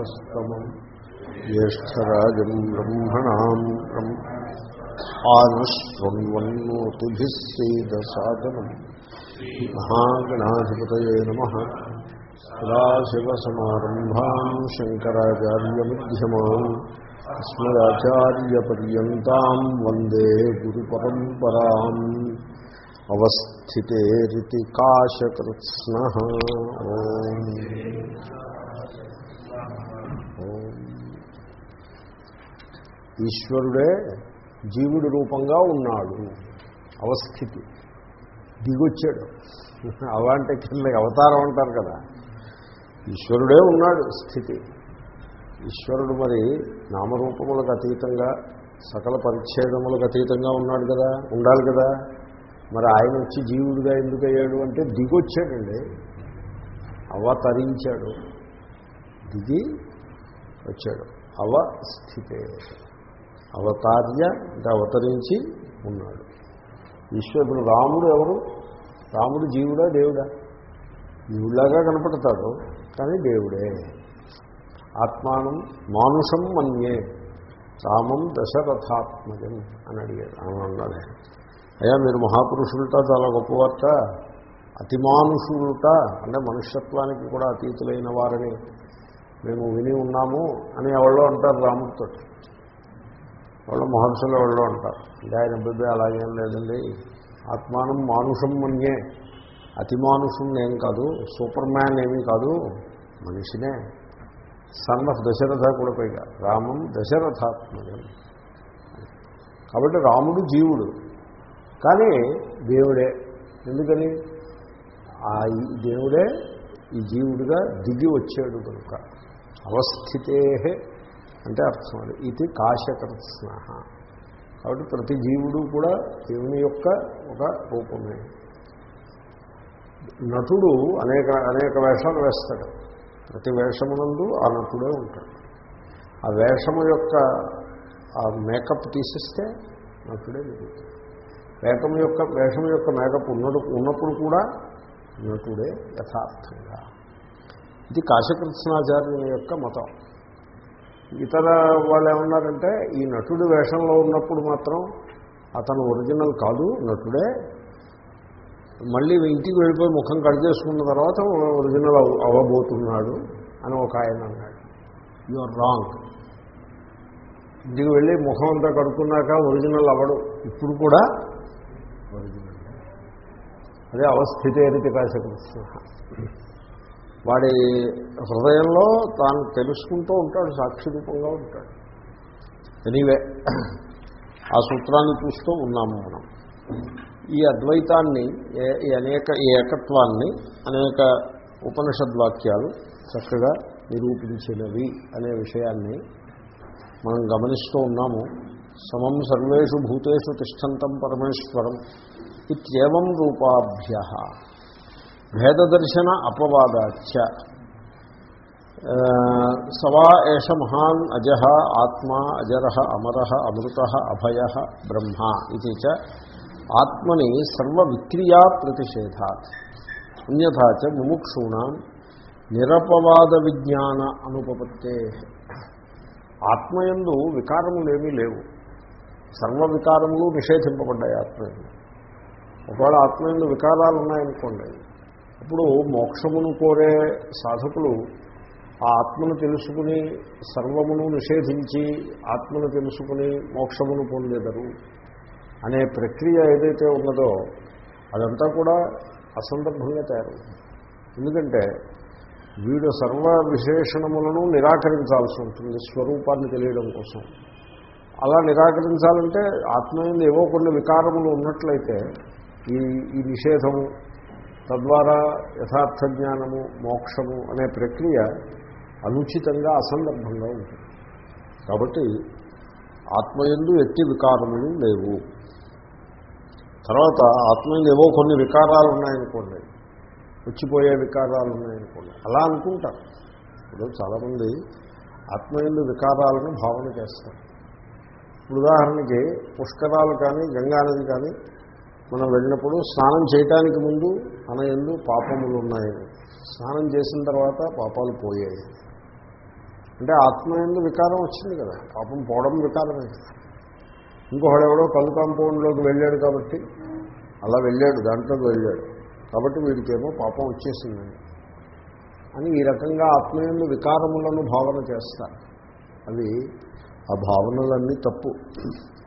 ఉపస్తమం జ్యేష్టరాజం బ్రహ్మణాం ఆనశృణ్వన్నోతిభిः సేదసాదనం మహాగణాధిపతయే నమ. సదాశివసమారంభాం శంకరాచార్యమ్యమాన్ అస్మదాచార్యపర్యంతం వందే గురు పరంపరా అవస్థితేరితి కాశకృత్స్న ఓం ఓం. ఈశ్వరుడే జీవుడి రూపంగా ఉన్నాడు. అవస్థితి. దిగొచ్చాడు. అలాంటి కింద అవతారం అంటారు కదా. ఈశ్వరుడే ఉన్నాడు స్థితి. ఈశ్వరుడు మరి నామరూపములకు అతీతంగా సకల పరిచ్ఛేదములకు అతీతంగా ఉన్నాడు కదా ఉండాలి కదా. మరి ఆయన వచ్చి జీవుడిగా ఎందుకు అయ్యాడు అంటే దిగొచ్చాడండి. అవతరించాడు. దిగి వచ్చాడు. అవస్థితే. అవతార్య అంటే అవతరించి ఉన్నాడు. ఈశ్వరుడు రాముడు ఎవరు? రాముడు జీవుడా దేవుడా? జీవులాగా కనపడతాడు కానీ దేవుడే. ఆత్మానం మానుషం మన్యే రామం దశరథాత్మజం అని అడిగాడు. ఆమె అన్నాడు. అయ్యా మీరు మహాపురుషులట చాలా గొప్పవారట. అతిమానుషులుట అంటే మనుష్యత్వానికి కూడా అతీతులైన వారని మేము విని ఉన్నాము అని ఎవరో అంటారు రాముడితో వాళ్ళు మహర్షుల వాళ్ళు అంటారు. అంటే ఆయన బిడ్డ అలాగేం లేదండి. ఆత్మానం మానుషం మన్యే. అతిమానుషుని ఏం కాదు. సూపర్ మ్యాన్ ఏమీ కాదు. మనిషినే. సన్ ఆఫ్ దశరథ కూడా పైగా. రామం దశరథాత్మజం. కాబట్టి రాముడు జీవుడు. కానీ దేవుడే. ఎందుకని? ఆ దేవుడే ఈ జీవుడిగా దిగి వచ్చాడు కనుక. అవస్థితే అంటే అర్థం అది. ఇది కాశకృత్స్న కాబట్టి ప్రతి జీవుడు కూడా దేవుని యొక్క ఒక రూపమే. నటుడు అనేక అనేక వేషాలు వేస్తాడు. ప్రతి వేషమునందు ఆ నటుడే ఉంటాడు. ఆ వేషము యొక్క ఆ మేకప్ తీసిస్తే నటుడే మిగులుతాడు వేకం యొక్క వేషం యొక్క మేకప్ ఉన్నడు ఉన్నప్పుడు కూడా నటుడే యథార్థంగా. ఇది కాశకృష్ణాచార్యుని యొక్క మతం. ఇతర వాళ్ళు ఏమన్నారంటే ఈ నటుడు వేషంలో ఉన్నప్పుడు మాత్రం అతను ఒరిజినల్ కాదు నటుడే. మళ్ళీ ఇంటికి వెళ్ళిపోయి ముఖం కట్ చేసుకున్న తర్వాత ఒరిజినల్ అవ్వబోతున్నాడు అని ఒక ఆయన అన్నాడు. You are wrong. ఇంటికి వెళ్ళి ముఖం అంతా కడుక్కున్నాక ఒరిజినల్ అవ్వడు. ఇప్పుడు కూడా ఒరిజినల్. అదే అవస్థితేరితి కాశకృష్ణ వాడి హృదయంలో తాను తెలుసుకుంటూ ఉంటాడు సాక్షి రూపంగా ఉంటాడు. ఎనీవే ఆ సూత్రాన్ని చూస్తూ ఉన్నాము మనం. ఈ అద్వైతాన్ని ఏ- ఈ అనేక ఈ ఏకత్వాన్ని అనేక ఉపనిషద్వాక్యాలు చక్కగా నిరూపించినవి అనే విషయాన్ని మనం గమనిస్తూ ఉన్నాము. సమం సర్వేషు భూతేషు తిష్టంతం పరమేశ్వరం ఇత్యేవం రూపాభ్య. భేదదర్శన అపవాదాచ సవా ఏష మహాన్ అజ ఆత్మా అజర అమర అమృత అభయ బ్రహ్మ ఇది చ ఆత్మని సర్వవిక్రియా ప్రతిషేధాత్. అన్యథాచ ముముక్షూణం నిరపవాద విజ్ఞాన అనుపపత్తే. ఆత్మయందు వికారములేమీ లేవు. సర్వ వికారములు నిషేధింపబడ్డాయి ఆత్మయందు. ఒకవేళ ఆత్మయందు వికారాలు ఉన్నాయనుకోండి ఇప్పుడు మోక్షమును కోరే సాధకులు ఆ ఆత్మను తెలుసుకుని సర్వమును నిషేధించి ఆత్మను తెలుసుకుని మోక్షమును పొందేదరు అనే ప్రక్రియ ఏదైతే ఉన్నదో అదంతా కూడా అసందర్భంగా తయారవుతుంది. ఎందుకంటే వీడు సర్వ విశేషణములను నిరాకరించాల్సి ఉంటుంది స్వరూపాన్ని తెలియడం కోసం. అలా నిరాకరించాలంటే ఆత్మయందు ఏవో కొన్ని వికారములు ఉన్నట్లయితే ఈ ఈ నిషేధము తద్వారా యథార్థ జ్ఞానము మోక్షము అనే ప్రక్రియ అనుచితంగా అసందర్భంగా ఉంటుంది. కాబట్టి ఆత్మయందు ఎట్టి వికారములు లేవు. తర్వాత ఆత్మయందు ఏవో కొన్ని వికారాలు ఉన్నాయనుకోండి. వచ్చిపోయే వికారాలు ఉన్నాయనుకోండి. అలా అనుకుంటారు. ఇప్పుడు చాలామంది ఆత్మయందు వికారాలను భావన చేస్తారు. ఉదాహరణకి పుష్కరాలు కానీ గంగానది కానీ మనం వెళ్ళినప్పుడు స్నానం చేయటానికి ముందు మన ఎందు పాపములు ఉన్నాయి స్నానం చేసిన తర్వాత పాపాలు పోయాయి. అంటే ఆత్మ ఎందు వికారం వచ్చింది కదా. పాపం పోవడం వికారమే. కదా ఇంకొకడు ఎవడో కళ్ళు కాంపౌండ్లోకి వెళ్ళాడు కాబట్టి అలా వెళ్ళాడు దాంట్లోకి వెళ్ళాడు. కాబట్టి వీడికేమో పాపం వచ్చేసిందండి అని ఈ రకంగా ఆత్మయందు వికారములను భావన చేస్తారు. అవి ఆ భావనలన్నీ తప్పు.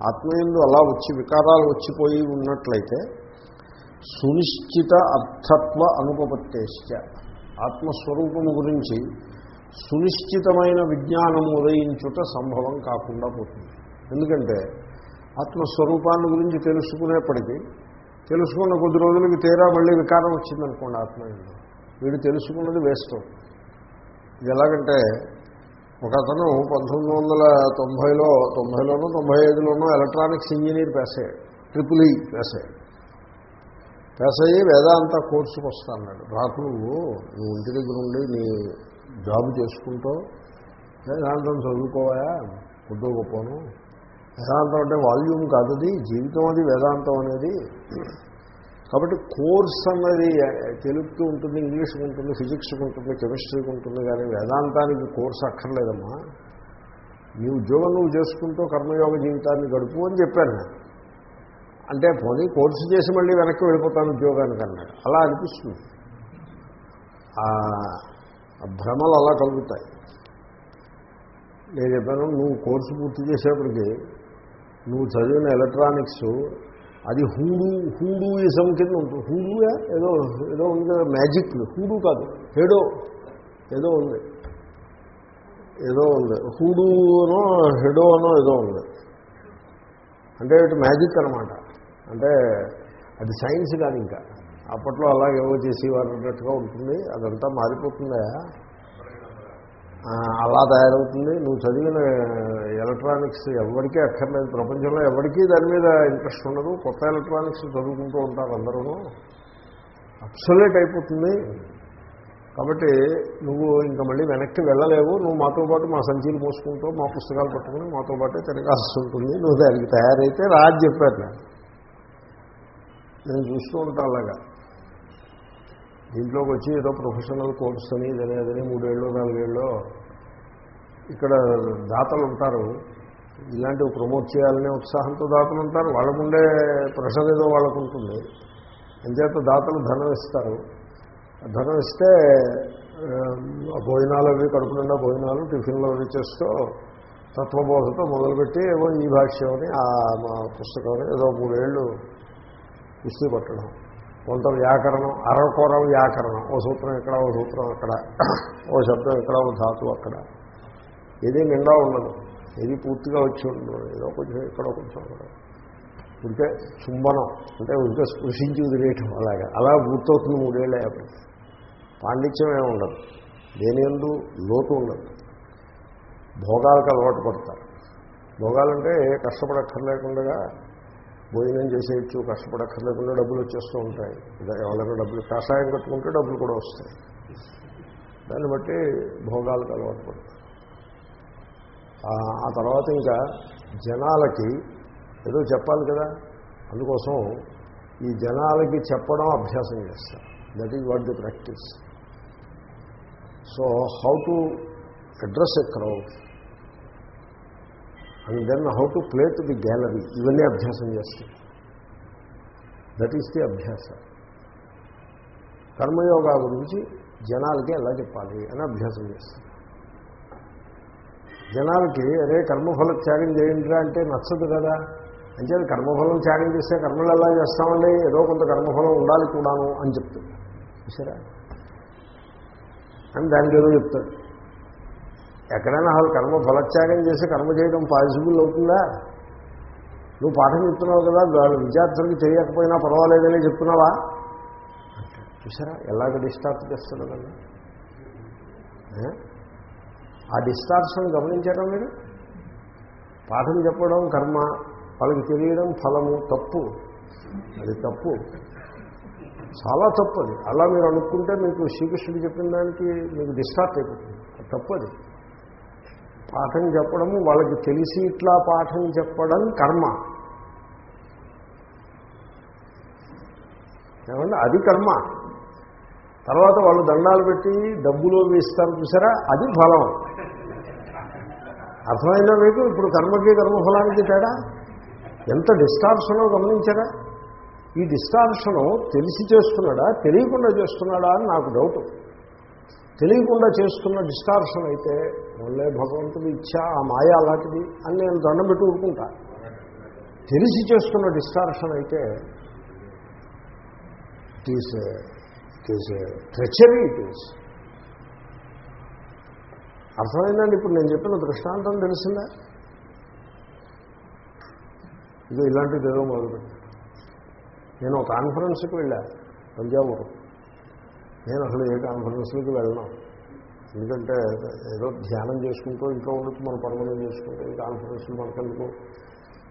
ఆత్మయందు అలా వచ్చి వికారాలు వచ్చిపోయి ఉన్నట్లయితే సునిశ్చిత అర్థత్వ అనుపపత్తేశ్చ. ఆత్మస్వరూపము గురించి సునిశ్చితమైన విజ్ఞానం ఉదయించుట సంభవం కాకుండా పోతుంది. ఎందుకంటే ఆత్మస్వరూపాన్ని గురించి తెలుసుకునేప్పటికీ తెలుసుకున్న కొద్ది రోజులకి తీరా మళ్ళీ వికారం వచ్చిందనుకోండి ఆత్మయంలో. వీడు తెలుసుకున్నది వేస్ట్ ఇది ఎలాగంటే ఒక అతను పంతొమ్మిది వందల తొంభైలో తొంభైలోనో తొంభై ఐదులోనో ఎలక్ట్రానిక్స్ ఇంజనీర్ పాస్ అయ్యాడు. ట్రిపుల్ ఈ పాస్ అయ్యాడు. పాస్ అయ్యి వేదాంత కోర్సుకు వస్తాన్నాడు. రాకు నువ్వు నువ్వు ఇంటి దగ్గర ఉండి నీ జాబ్ చేసుకుంటూ వేదాంతం చదువుకోవా కొద్దో గొప్పను వేదాంతం అంటే వాల్యూమ్ కాదు అది జీవితం అది వేదాంతం అనేది. కాబట్టి కోర్స్ అన్నది తెలుగుకి ఉంటుంది ఇంగ్లీష్కి ఉంటుంది ఫిజిక్స్కి ఉంటుంది కెమిస్ట్రీకి ఉంటుంది కానీ వేదాంతానికి కోర్స్ అక్కర్లేదమ్మా. నీ ఉద్యోగం నువ్వు చేసుకుంటూ కర్మయోగ జీవితాన్ని గడుపు అని చెప్పాను నేను. అంటే పోనీ కోర్సు చేసి మళ్ళీ వెనక్కి వెళ్ళిపోతాను ఉద్యోగానికి అన్నాడు. అలా అనిపిస్తుంది. భ్రమలు అలా కలుగుతాయి. నేను చెప్పాను నువ్వు కోర్సు పూర్తి చేసేప్పటికి నువ్వు చదివిన ఎలక్ట్రానిక్స్ అది హూడు హూడూయిజం కింద ఉంటుంది హూడుయా? ఏదో ఏదో ఉంది కదా మ్యాజిక్. హూడు కాదు హెడో. ఏదో ఉంది. ఏదో ఉంది. హూడూనో హెడో అనో ఏదో ఉంది. అంటే ఇటు మ్యాజిక్ అనమాట అంటే అది సైన్స్ కాదు ఇంకా. అప్పట్లో అలాగేవో చేసేవారు అన్నట్టుగా ఉంటుంది. అదంతా మారిపోతుందా? అలా తయారవుతుంది. నువ్వు చదివిన ఎలక్ట్రానిక్స్ ఎవరికీ అక్కర్లేదు. ప్రపంచంలో ఎవరికీ దాని మీద ఇంట్రెస్ట్ ఉండదు. కొత్త ఎలక్ట్రానిక్స్ చదువుకుంటూ ఉంటారు అందరూ. అప్సలేట్ అయిపోతుంది. కాబట్టి నువ్వు ఇంకా మళ్ళీ వెనక్కి వెళ్ళలేవు. నువ్వు మాతో పాటు మా సంచీలు మోసుకుంటూ మా పుస్తకాలు పట్టుకుని మాతో పాటే తిరగాల్సి ఉంటుంది. నువ్వు దానికి తయారైతే రాజు చెప్పారు నేను నేను చూస్తూ ఉంటాను అలాగా. దీంట్లోకి వచ్చి ఏదో ప్రొఫెషనల్ కోర్స్ అని ఇదని అదని మూడేళ్ళు నాలుగేళ్ళు ఇక్కడ దాతలు ఉంటారు. ఇలాంటివి ప్రమోట్ చేయాలనే ఉత్సాహంతో దాతలు ఉంటారు. వాళ్ళకుండే ప్రెషర్ ఏదో వాళ్ళకు ఉంటుంది. అంచేత దాతలు ధనం ఇస్తారు ధనం ఇస్తే భోజనాలు అవి కడుపు నిండా భోజనాలు టిఫిన్లు అవి చేస్తూ తత్వబోధతో మొదలుపెట్టి ఏవో ఈ భాష్యం అని ఆ మా పుస్తకం ఏదో మూడేళ్ళు ఇస్తూ పట్టడం. కొంత వ్యాకరణం అరకొర వ్యాకరణం. ఓ సూత్రం ఇక్కడ ఓ సూత్రం అక్కడ. ఓ శబ్దం ఇక్కడ ఓ ధాతు అక్కడ. ఏది నిండా ఉండదు. ఏది పూర్తిగా వచ్చి ఉండదు. ఏదో కొంచెం ఇక్కడ కొంచెం అక్కడ. ఉంటే చుంబనం అంటే ఉంటే స్పృశించి వదిలేయటం అలాగా. అలా పూర్తవుతుంది మూడేళ్ళ యాభై. పాండిత్యం ఏమి ఉండదు. దేని ఎందు లోతు ఉండదు. భోగాలకు అలవాటు పడతారు. భోగాలంటే కష్టపడక్కర్లేకుండా భోజనం చేసేయచ్చు కష్టపడక్కర్లేకుండా డబ్బులు వచ్చేస్తూ ఉంటాయి. ఎవరైనా డబ్బులు కషాయం కట్టుకుంటే డబ్బులు కూడా వస్తాయి. దాన్ని బట్టి భోగాలకు అలవాటు పడుతుంది ఆ తర్వాత ఇంకా జనాలకి ఏదో చెప్పాలి కదా? అందుకోసం ఈ జనాలకి చెప్పడం అభ్యాసం చేస్తారు. That is what the practice so how to address a crowd and then how to play to the gallery ఇవన్నీ అభ్యాసం చేస్తాయి దట్ ఈస్ ది అభ్యాస. కర్మయోగ గురించి జనాలకి ఎలా చెప్పాలి అని అభ్యాసం చేస్తారు జనాలకి అరే కర్మఫల త్యాగం చేయండిరా అంటే నచ్చదు కదా. అంటే కర్మఫలం త్యాగం చేస్తే కర్మలు ఎలా చేస్తామండి? ఏదో కొంత కర్మఫలం ఉండాలి కూడాను అని చెప్తుంది సరే అని దానికి ఏదో చెప్తాడు ఎక్కడైనా అసలు కర్మ ఫలత్యాగం చేసి కర్మ చేయడం పాసిబుల్ అవుతుందా? నువ్వు పాఠం చెప్తున్నావు కదా వాళ్ళు విద్యార్థులకు తెలియకపోయినా పర్వాలేదని చెప్తున్నావా? చూసారా ఎలాగ డిస్టార్ట్ చేస్తాడు కదా ఆ డిస్టార్షన్ గమనించారా మీరు? పాఠం చెప్పడం కర్మ వాళ్ళకి తెలియడం ఫలము తప్పు. అది తప్పు. చాలా తప్పు అది. అలా మీరు అనుకుంటే మీకు శ్రీకృష్ణుడు చెప్పిన దానికి మీకు డిస్టార్ట్ అయిపోతుంది. తప్పు అది. పాఠం చెప్పడము వాళ్ళకి తెలిసి ఇట్లా పాఠం చెప్పడం కర్మ. ఏమంటే అది కర్మ. తర్వాత వాళ్ళు దండాలు పెట్టి డబ్బులు వేస్తారు చూసారా? అది ఫలం. అర్థమైనా మీకు? ఇప్పుడు కర్మకి కర్మఫలానికి తేడా? ఎంత డిస్టార్షనో గమనించారా? ఈ డిస్టార్షను తెలిసి చేస్తున్నాడా? తెలియకుండా చేస్తున్నాడా అని నాకు డౌట్ తెలియకుండా చేస్తున్న డిస్టార్షన్ అయితే వాళ్ళే భగవంతుడి ఇచ్చ ఆ మాయ అలాంటిది అని నేను దండం పెట్టి ఊరుకుంటా. తెలిసి చేస్తున్న డిస్టార్షన్ అయితే it is it is treachery it is అర్థమైందండి ఇప్పుడు నేను చెప్పిన దృష్టాంతం తెలిసిందా? ఇది ఇలాంటిది ఏదో మొదలుపెట్టి. నేను ఒక కాన్ఫరెన్స్కి వెళ్ళా తంజావూరు. నేను అసలు ఏ కాన్ఫరెన్స్లకి వెళ్ళను. ఎందుకంటే ఏదో ధ్యానం చేసుకుంటూ ఇంట్లో ఉండొచ్చు మన పనులు చేసుకుంటూ ఈ కాన్ఫరెన్స్లు మనకెందుకు?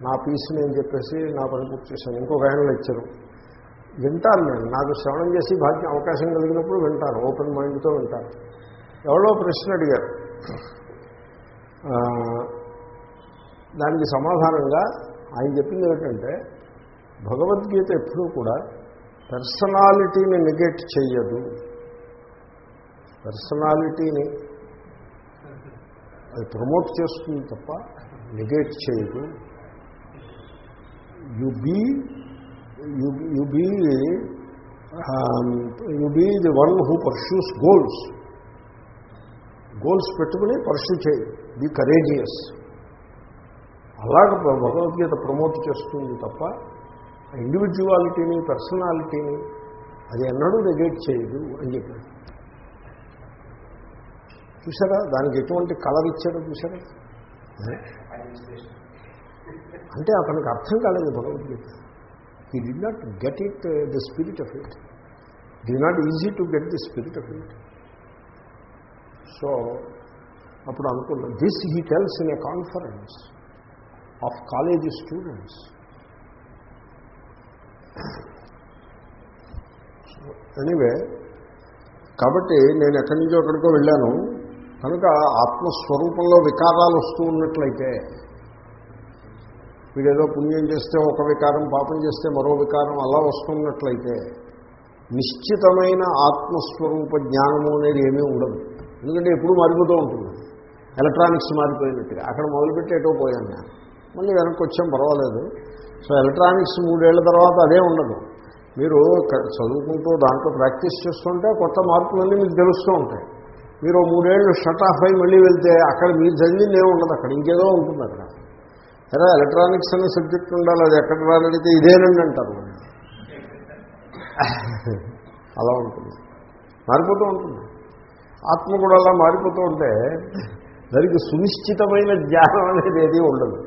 నా పీస్ నేను చెప్పేసి నా పని పూర్తి చేశాను. ఇంకొక ఆయన ఇచ్చారు వింటాను నేను. నాకు శ్రవణం చేసి భాగ్యం అవకాశం కలిగినప్పుడు వింటాను. ఓపెన్ మైండ్తో వింటాను. ఎవరో ప్రశ్న అడిగారు. దానికి సమాధానంగా ఆయన చెప్పింది ఏంటంటే భగవద్గీత ఎప్పుడూ కూడా పర్సనాలిటీని నెగెక్ట్ చేయదు పర్సనాలిటీని అది ప్రమోట్ చేస్తుంది తప్ప నెగెక్ట్ చేయదు. You be you be you be the one who pursues goals goals పెట్టుకుని పర్ష్యూ చేయి. బీ కరేజియస్ అలాగ భగవద్గీత ప్రమోట్ చేస్తుంది తప్ప ఇండివిజువాలిటీని పర్సనాలిటీని అది ఎన్నడూ నెగెక్ట్ చేయదు అని చెప్పాడు. చూసారా దానికి ఎటువంటి కలర్ ఇచ్చాడో చూసారా ఏ? అంటే అతనికి అర్థం కాలేదు Bhagavad Gita. He did not get it the spirit of it did not easy to get the spirit of it so అప్పుడు అనుకున్నా this he tells in a conference of college students anyway కాబట్టి నేను ఎక్కడి నుంచో ఎక్కడికో వెళ్ళాను. కనుక ఆత్మస్వరూపంలో వికారాలు వస్తూ ఉన్నట్లయితే వీడేదో పుణ్యం చేస్తే ఒక వికారం పాపం చేస్తే మరో వికారం అలా వస్తున్నట్లయితే నిశ్చితమైన ఆత్మస్వరూప జ్ఞానము అనేది ఏమీ ఉండదు. ఎందుకంటే ఎప్పుడు మారిపోతూ ఉంటుంది. ఎలక్ట్రానిక్స్ మారిపోయినట్టుగా. అక్కడ మొదలుపెట్టి ఎటో పోయాను నేను. మళ్ళీ వెనక్కి వచ్చాం పర్వాలేదు. సో ఎలక్ట్రానిక్స్ మూడేళ్ళ తర్వాత అదే ఉండదు. మీరు చదువుకుంటూ దాంట్లో ప్రాక్టీస్ చేస్తుంటే కొత్త మార్పులన్నీ మీకు తెలుస్తూ ఉంటాయి. మీరు మూడేళ్ళు షట్ ఆఫ్ అయి మళ్ళీ వెళ్తే అక్కడ మీరు చదివింది ఏముండదు ఉండదు అక్కడ ఇంకేదో ఉంటుంది అక్కడ. సరే ఎలక్ట్రానిక్స్ అనే సబ్జెక్ట్ ఉండాలి అది ఎక్కడ రానడితే ఇదేనండి అంటారు. అలా ఉంటుంది. మారిపోతూ ఉంటుంది. ఆత్మ కూడా అలా మారిపోతూ ఉంటే దానికి సునిశ్చితమైన జ్ఞానం అనేది ఏది ఉండదు.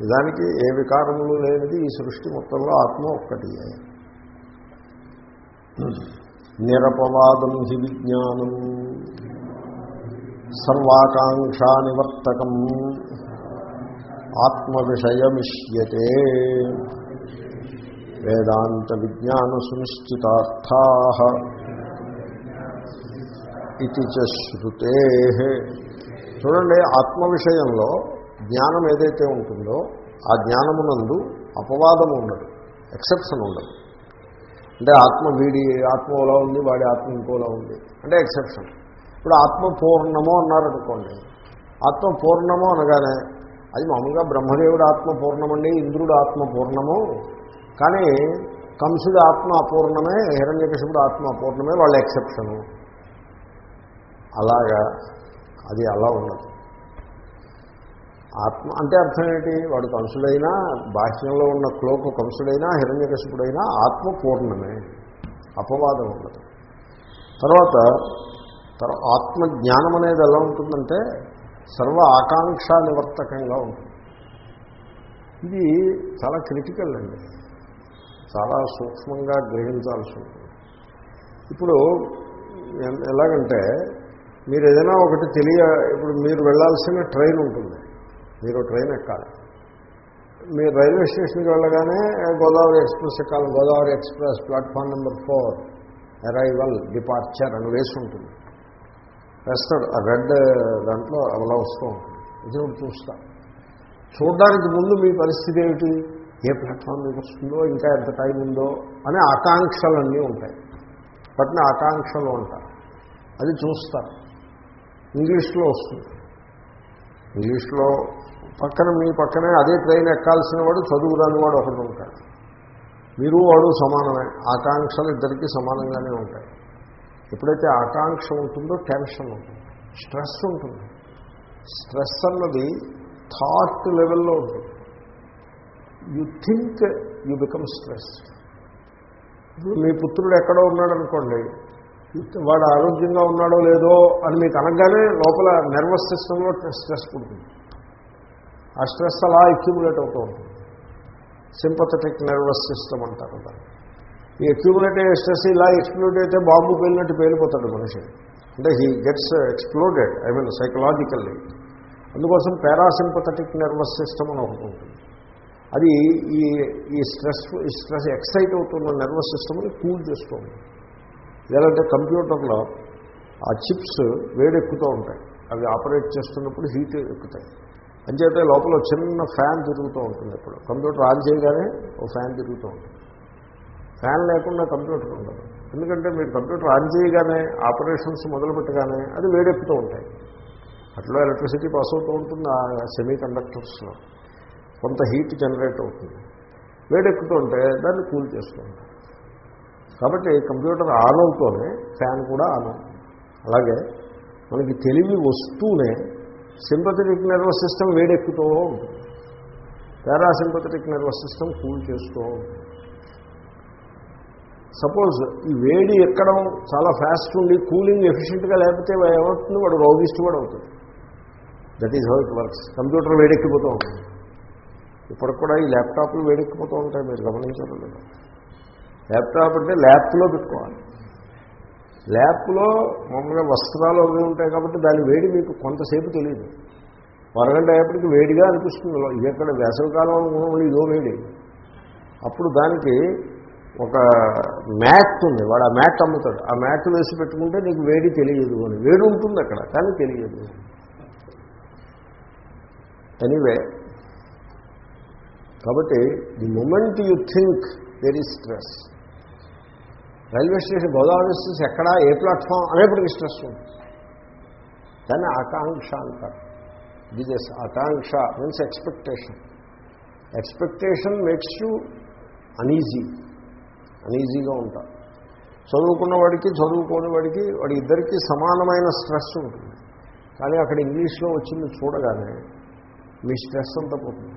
నిజానికి ఏ వికారములు లేనిది ఈ సృష్టి మొత్తంలో ఆత్మ ఒక్కటి. నిరపవాదం హి విజ్ఞానం సర్వాకాంక్షా నివర్తకం వేదాంత విజ్ఞాన సునిశ్చితార్థా ఇది చూడండి ఆత్మ విషయంలో జ్ఞానం ఏదైతే ఉంటుందో ఆ జ్ఞానమునందు అపవాదం ఉండదు ఎక్సెప్షన్ ఉండదు అంటే ఆత్మ వీడి ఆత్మ ఉంది వాడి ఆత్మ ఇంకోలా ఉంది. అంటే ఎక్సెప్షన్. ఇప్పుడు ఆత్మ పూర్ణము అన్నారనుకోండి. ఆత్మ పూర్ణము అనగానే అది మామూలుగా బ్రహ్మదేవుడు ఆత్మ పూర్ణమండి ఇంద్రుడు ఆత్మ పూర్ణము కానీ కంసుడు ఆత్మ అపూర్ణమే హిరణ్యకృష్ణుడు ఆత్మ అపూర్ణమే వాళ్ళ ఎక్సెప్షను. అలాగా అది అలా ఉండదు. ఆత్మ అంటే అర్థం ఏంటి? వాడు కంసుడైనా బాహ్యంలో ఉన్న క్లోకు కంసుడైనా హిరణ్యకశుడైనా ఆత్మ పూర్ణమే అపవాదం ఉండదు. తర్వాత తర్వాత ఆత్మజ్ఞానం అనేది ఎలా ఉంటుందంటే సర్వ ఆకాంక్ష నివర్తకంగా ఉంటుంది. ఇది చాలా క్రిటికల్ అండి. చాలా సూక్ష్మంగా గ్రహించాల్సి ఉంటుంది. ఇప్పుడు ఎలాగంటే మీరు ఏదైనా ఒకటి తెలియ ఇప్పుడు మీరు వెళ్ళాల్సిన ట్రైన్ ఉంటుంది. మీరు ట్రైన్ ఎక్కాలి. మీరు రైల్వే స్టేషన్కి వెళ్ళగానే గోదావరి ఎక్స్ప్రెస్ ఎక్కాలి. Godavari express platform number four arrival departure అని వేసి ఉంటుంది. వేస్తాడు. ఆ రెడ్ దాంట్లో అలా వస్తూ ఉంటుంది. ఇది చూస్తా. చూడడానికి ముందు మీ పరిస్థితి ఏమిటి? ఏ ప్లాట్ఫామ్ మీకు వస్తుందో ఇంకా ఎంత టైం ఉందో అనే ఆకాంక్షలన్నీ ఉంటాయి. వాటిని ఆకాంక్షలు అంటారు. అది చూస్తారు ఇంగ్లీష్లో వస్తుంది. ఇంగ్లీష్లో పక్కన మీ పక్కనే అదే ట్రైన్ ఎక్కాల్సిన వాడు చదువు రాని వాడు ఒకటి ఉంటాడు. మీరు వాడు సమానమే. ఆకాంక్షలు ఇద్దరికీ సమానంగానే ఉంటాయి. ఎప్పుడైతే ఆకాంక్ష ఉంటుందో టెన్షన్ ఉంటుంది స్ట్రెస్ ఉంటుంది. స్ట్రెస్ అన్నది థాట్ లెవెల్లో ఉంటుంది. You think you become stress. మీ పుత్రుడు ఎక్కడో ఉన్నాడు అనుకోండి వాడు ఆరోగ్యంగా ఉన్నాడో లేదో అని మీకు అనగానే లోపల నర్వస్ సిస్టంలో స్ట్రెస్ పుడుతుంది. ఆ స్ట్రెస్ అలా అక్యూములేట్ అవుతూ ఉంటుంది. సింపథటిక్ నర్వస్ సిస్టమ్ అంటారు దాన్ని. ఈ అక్యూములేట్ ఎస్ట్రెస్ ఇలా ఎక్స్ప్లోడ్ అయితే బాంబు పేలినట్టు పేలిపోతాడు మనిషి. అంటే he gets exploded I mean psychologically. అందుకోసం పారాసింపథటిక్ నర్వస్ సిస్టమ్ అని ఒకటి ఉంటుంది. అది ఈ ఈ స్ట్రెస్ ఈ స్ట్రెస్ ఎక్సైట్ అవుతున్న నర్వస్ సిస్టమ్ని కూల్ చేస్తుంది. ఎలాంటి కంప్యూటర్లో ఆ చిప్స్ వేడెక్కుతూ ఉంటాయి. అవి ఆపరేట్ చేస్తున్నప్పుడు హీట్ ఎక్కుతాయి. అంచేతే లోపల చిన్న ఫ్యాన్ తిరుగుతూ ఉంటుంది ఇప్పుడు కంప్యూటర్ ఆన్ చేయగానే ఓ ఫ్యాన్ తిరుగుతూ ఉంటుంది. ఫ్యాన్ లేకుండా కంప్యూటర్ ఉండదు. ఎందుకంటే మీరు కంప్యూటర్ ఆన్ చేయగానే ఆపరేషన్స్ మొదలుపెట్టగానే అది వేడెక్కుతూ ఉంటాయి. అట్లా ఎలక్ట్రిసిటీ పాస్ అవుతూ ఉంటుంది ఆ సెమీ కండక్టర్స్లో కొంత హీట్ జనరేట్ అవుతుంది. వేడెక్కుతూ ఉంటే దాన్ని కూల్ చేస్తూ ఉంటాయి. కాబట్టి కంప్యూటర్ ఆన్ అవుతూనే ఫ్యాన్ కూడా ఆన్ అవుతుంది. అలాగే మనకి తెలివి వస్తూనే సింపథటిక్ నర్వస్ సిస్టమ్ వేడెక్కుతూ ఉంటుంది. పారాసింపథటిక్ నర్వస్ సిస్టమ్ కూల్ చేస్తూ ఉంటుంది. సపోజ్ ఈ వేడి ఎక్కడం చాలా ఫాస్ట్ ఉండి కూలింగ్ ఎఫిషియెంట్గా లేకపోతే ఏమవుతుంది? వాడు రోగిస్ట్ కూడా అవుతుంది that is how it works computer వేడెక్కిపోతూ ఉంటుంది. ఇప్పటికి కూడా ఈ ల్యాప్టాప్లు వేడెక్కిపోతూ ఉంటాయి మీరు గమనించడం లేదు. ల్యాప్టాప్ అంటే ల్యాప్లో పెట్టుకోవాలి. ల్యాప్లో మామూలుగా వస్త్రాలు అవి ఉంటాయి కాబట్టి దాని వేడి మీకు కొంతసేపు తెలియదు. వరగంట అయ్యేప్పటికి వేడిగా అనిపిస్తుంది. ఇది ఎక్కడ వేసవికాలం ఇదో వేడి. అప్పుడు దానికి ఒక మ్యాట్ ఉంది. వాడు ఆ మ్యాట్ అమ్ముతాడు. ఆ మ్యాట్ వేసి పెట్టుకుంటే నీకు వేడి తెలియదు అని. వేడి ఉంటుంది అక్కడ కానీ తెలియదు. ఎనీవే కాబట్టి the moment you think very stress railway station Godavari station ఎక్కడ ఏ ప్లాట్ఫామ్ అనేప్పటికీ స్ట్రెస్ ఉంది దాన్ని ఆకాంక్ష అంటారు. This akanksha means expectation expectation makes you uneasy అనీజీగా ఉంటారు చదువుకున్న వాడికి చదువుకోని వాడికి వాడి ఇద్దరికీ సమానమైన స్ట్రెస్ ఉంటుంది. కానీ అక్కడ ఇంగ్లీష్లో వచ్చింది చూడగానే మీ స్ట్రెస్ అంతా పోతుంది.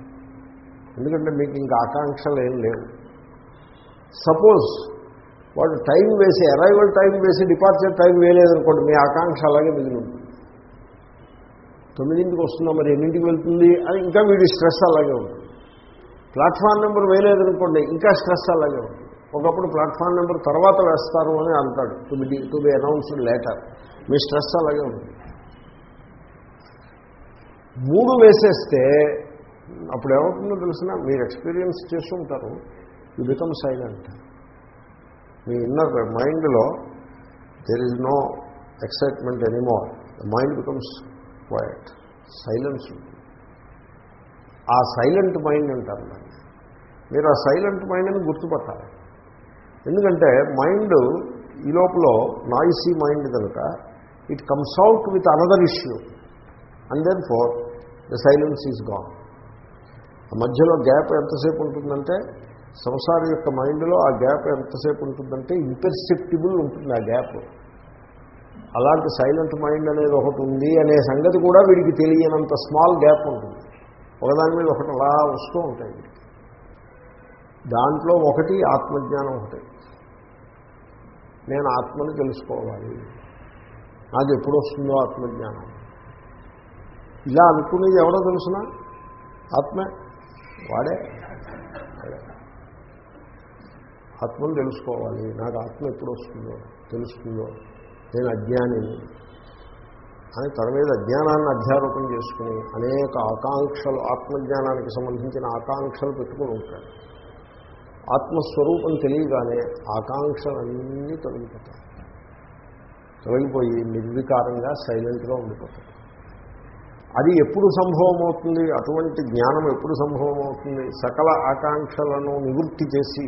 ఎందుకంటే మీకు ఇంకా ఆకాంక్షలు ఏం లేవు. సపోజ్ వాడు టైం వేసి అరైవల్ టైం వేసి డిపార్చర్ టైం వేయలేదనుకోండి మీ ఆకాంక్ష అలాగే మిగిలి ఉంటుంది తొమ్మిదింటికి వస్తుందా మరి ఎన్నింటికి వెళ్తుంది అని ఇంకా వీడి స్ట్రెస్ అలాగే ఉంటుంది. ప్లాట్ఫామ్ నెంబర్ వేయలేదనుకోండి ఇంకా స్ట్రెస్ అలాగే ఉంటుంది. ఒకప్పుడు ప్లాట్ఫామ్ నెంబర్ తర్వాత వేస్తారు అని అంటాడు. To be to be announced later me stress అలాగే ఉంటుంది మూడు వేసేస్తే అప్పుడు ఏమవుతుందో తెలిసిన? మీరు ఎక్స్పీరియన్స్ చేస్తుంటారు యూ బికమ్ సైలెంట్ మీ ఇన్నర్ మైండ్లో there is no excitement anymore the mind becomes quiet silence ఆ సైలెంట్ మైండ్ అంటారు మీరు ఆ సైలెంట్ మైండ్ని గుర్తుపట్టాలి. ఎందుకంటే మైండ్ ఈ లోపల నాయిసీ మైండ్ కనుక it comes out with another issue and then for the silence is gone ఆ మధ్యలో గ్యాప్ ఎంతసేపు ఉంటుందంటే సంసారం యొక్క మైండ్లో ఆ గ్యాప్ ఎంతసేపు ఉంటుందంటే ఇంపెర్సెప్టిబుల్ ఉంటుంది ఆ గ్యాప్. అలాంటి సైలెంట్ మైండ్ అనేది ఒకటి ఉంది అనే సంగతి కూడా వీడికి తెలియనంత స్మాల్ గ్యాప్ ఉంటుంది. ఒకదాని మీద ఒకటి అలా వస్తూ ఉంటాయి దాంట్లో ఒకటి ఆత్మజ్ఞానం ఒకటి. నేను ఆత్మని తెలుసుకోవాలి. నాకు ఎప్పుడు వస్తుందో ఆత్మజ్ఞానం. ఇలా అనుకునేది ఎవడో తెలుసిన? ఆత్మే. వాడే. ఆత్మను తెలుసుకోవాలి. నాకు ఆత్మ ఎప్పుడు వస్తుందో? తెలుస్తుందో. నేను అజ్ఞానిని. అని తన మీద అజ్ఞానాన్ని అధ్యారోపణ చేసుకుని అనేక ఆకాంక్షలు ఆత్మజ్ఞానానికి సంబంధించిన ఆకాంక్షలు పెట్టుకుని ఉంటాడు. ఆత్మస్వరూపం తెలియగానే ఆకాంక్షలన్నీ తొలగిపోతాయి. తొలగిపోయి నిర్వికారంగా సైలెంట్గా ఉండిపోతాయి. అది ఎప్పుడు సంభవం అవుతుంది అటువంటి జ్ఞానం ఎప్పుడు సంభవం అవుతుంది సకల ఆకాంక్షలను నివృత్తి చేసి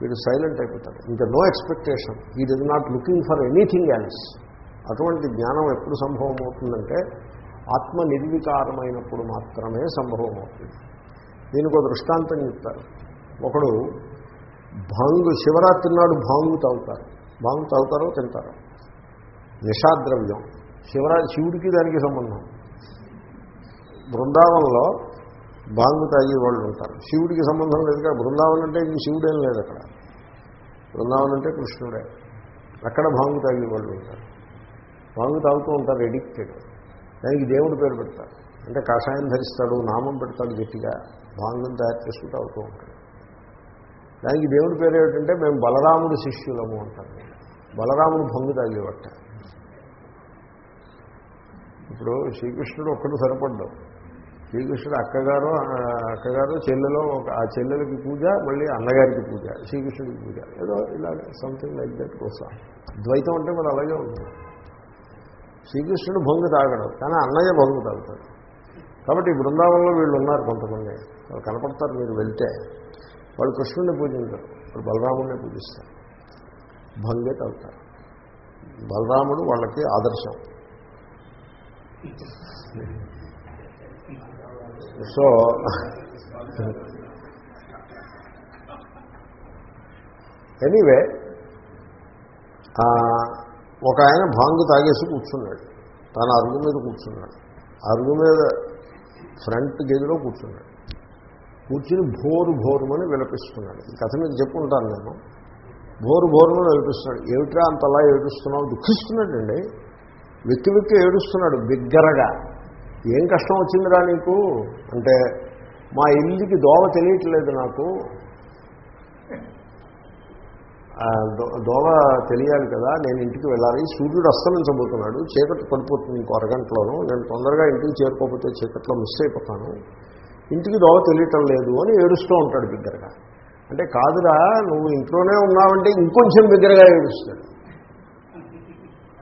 వీడు సైలెంట్ అయిపోతాడు. ఇంకా నో ఎక్స్పెక్టేషన్. ఈ does not looking for anything else. అటువంటి జ్ఞానం ఎప్పుడు సంభవం అవుతుందంటే ఆత్మ నిర్వికారమైనప్పుడు మాత్రమే సంభవం అవుతుంది దీనికి ఒక దృష్టాంతం చెప్తారు. ఒకడు భాంగు శివరాత్రి నాడు భాంగు తాగుతారు. భాంగు తాగుతారో తింటారు. నిషాద్రవ్యం. శివరా శివుడికి దానికి సంబంధం. బృందావనంలో భాంగు తాగే వాళ్ళు ఉంటారు. శివుడికి సంబంధం లేదు కదా. బృందావనం అంటే ఇంక శివుడేం లేదు అక్కడ. బృందావనం అంటే కృష్ణుడే. అక్కడ భాంగు తాగే వాళ్ళు ఉంటారు. భాంగు తాగుతూ ఉంటారు ఎడిక్టెడ్ దానికి దేవుడు పేరు పెడతారు. అంటే కషాయం ధరిస్తాడు నామం పెడతాడు గట్టిగా. భాంగం తయారు చేసుకుంటూ అవుతూ ఉంటాడు. దానికి దేవుడి పేరు ఏమిటంటే మేము బలరాముడి శిష్యులము అంటాం బలరాముడు భంగు తాగేవట ఇప్పుడు శ్రీకృష్ణుడు ఒక్కడు సరిపడ్డావు శ్రీకృష్ణుడు అక్కగారు అక్కగారు చెల్లెలో ఒక ఆ చెల్లెలకి పూజ మళ్ళీ అన్నగారికి పూజ శ్రీకృష్ణుడికి పూజ. ఏదో ఇలాగ సంథింగ్ లైక్ దట్ కోసం ద్వైతం అంటే మరి అలాగే ఉంటుంది. శ్రీకృష్ణుడు భంగు తాగడం కానీ అన్నయ్య భంగు తాగుతాడు. కాబట్టి బృందావనంలో వీళ్ళు ఉన్నారు కొంతమంది. వాళ్ళు కనపడతారు మీరు వెళ్తే. వాళ్ళు కృష్ణుడిని పూజించారు వాళ్ళు బలరాముడిని పూజిస్తారు. భంగే తాగుతారు. బలరాముడు వాళ్ళకి ఆదర్శం. సో ఎనీవే ఒక ఆయన భాంగు తాగేసి కూర్చున్నాడు. తన అరుగు మీద కూర్చున్నాడు. అరుగు మీద ఫ్రంట్ గదిలో కూర్చున్నాడు. కూర్చుని భోరు భోరుమని విలపిస్తున్నాడు. ఈ కథ మీకు చెప్పుకుంటాను నేను. భోరు భోరుమని విలపిస్తున్నాడు. ఏమిట్రా అంతలా ఏడుస్తున్నావు? దుఃఖిస్తున్నాడండి. వెక్కి వెక్కి ఏడుస్తున్నాడు బిగ్గరగా. ఏం కష్టం వచ్చిందిరా నీకు? అంటే మా ఇల్లుకి దోవ తెలియట్లేదు నాకు. దోవ తెలియాలి కదా నేను ఇంటికి వెళ్ళాలి. సూర్యుడు అస్తమించబోతున్నాడు. చీకటి పడిపోతుంది ఇంకో అరగంటలోనూ. నేను తొందరగా ఇంటికి చేరుకోకపోతే చీకట్లో మిస్ అయిపోతాను. ఇంటికి దోవ తెలియటం లేదు అని ఏడుస్తూ ఉంటాడు బిగ్గరగా. అంటే కాదురా నువ్వు ఇంట్లోనే ఉన్నావంటే ఇంకొంచెం బిగ్గరగా ఏడుస్తాడు.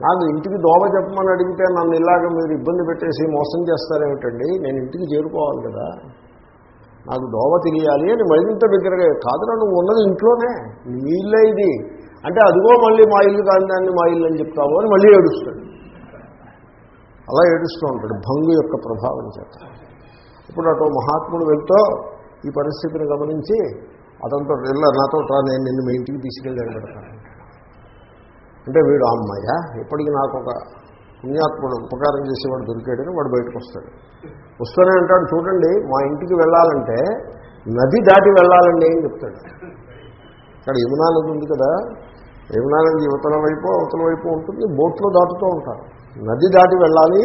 నాకు ఇంటికి దోవ చెప్పమని అడిగితే నన్ను ఇలాగ మీరు ఇబ్బంది పెట్టేసి మోసం చేస్తారేమిటండి? నేను ఇంటికి చేరుకోవాలి కదా. నాకు దోవ తెలియాలి అని మరింత బిగ్గరగా కాదురా నువ్వు ఉన్నది ఇంట్లోనే. నీ ఇల్లే ఇది. అంటే అదిగో మళ్ళీ మా ఇల్లు కాని దాన్ని మా ఇల్లు అని చెప్తావు అని మళ్ళీ ఏడుస్తాడు. అలా ఏడుస్తూ ఉంటాడు భంగు యొక్క ప్రభావం చేత. ఇప్పుడు అటు మహాత్ముడు వెళ్తూ ఈ పరిస్థితిని గమనించి అతనితో వెళ్ళా నాతో రా నేను నిన్ను మీ ఇంటికి తీసుకెళ్ళి పెడతాను అంటే వీడు అమ్మాయ? ఇప్పటికి నాకు ఒక పుణ్యాత్ముడు ఉపకారం చేసేవాడు దొరికాడని వాడు బయటకు వస్తాడు. వస్తూనే అంటాడు చూడండి మా ఇంటికి వెళ్ళాలంటే నది దాటి వెళ్ళాలండి అని చెప్తాడు. ఇక్కడ యమునా నది ఉంది కదా యమునా నది యువతల వైపు అవతల వైపు ఉంటుంది బోట్లో దాటుతూ ఉంటారు. నది దాటి వెళ్ళాలి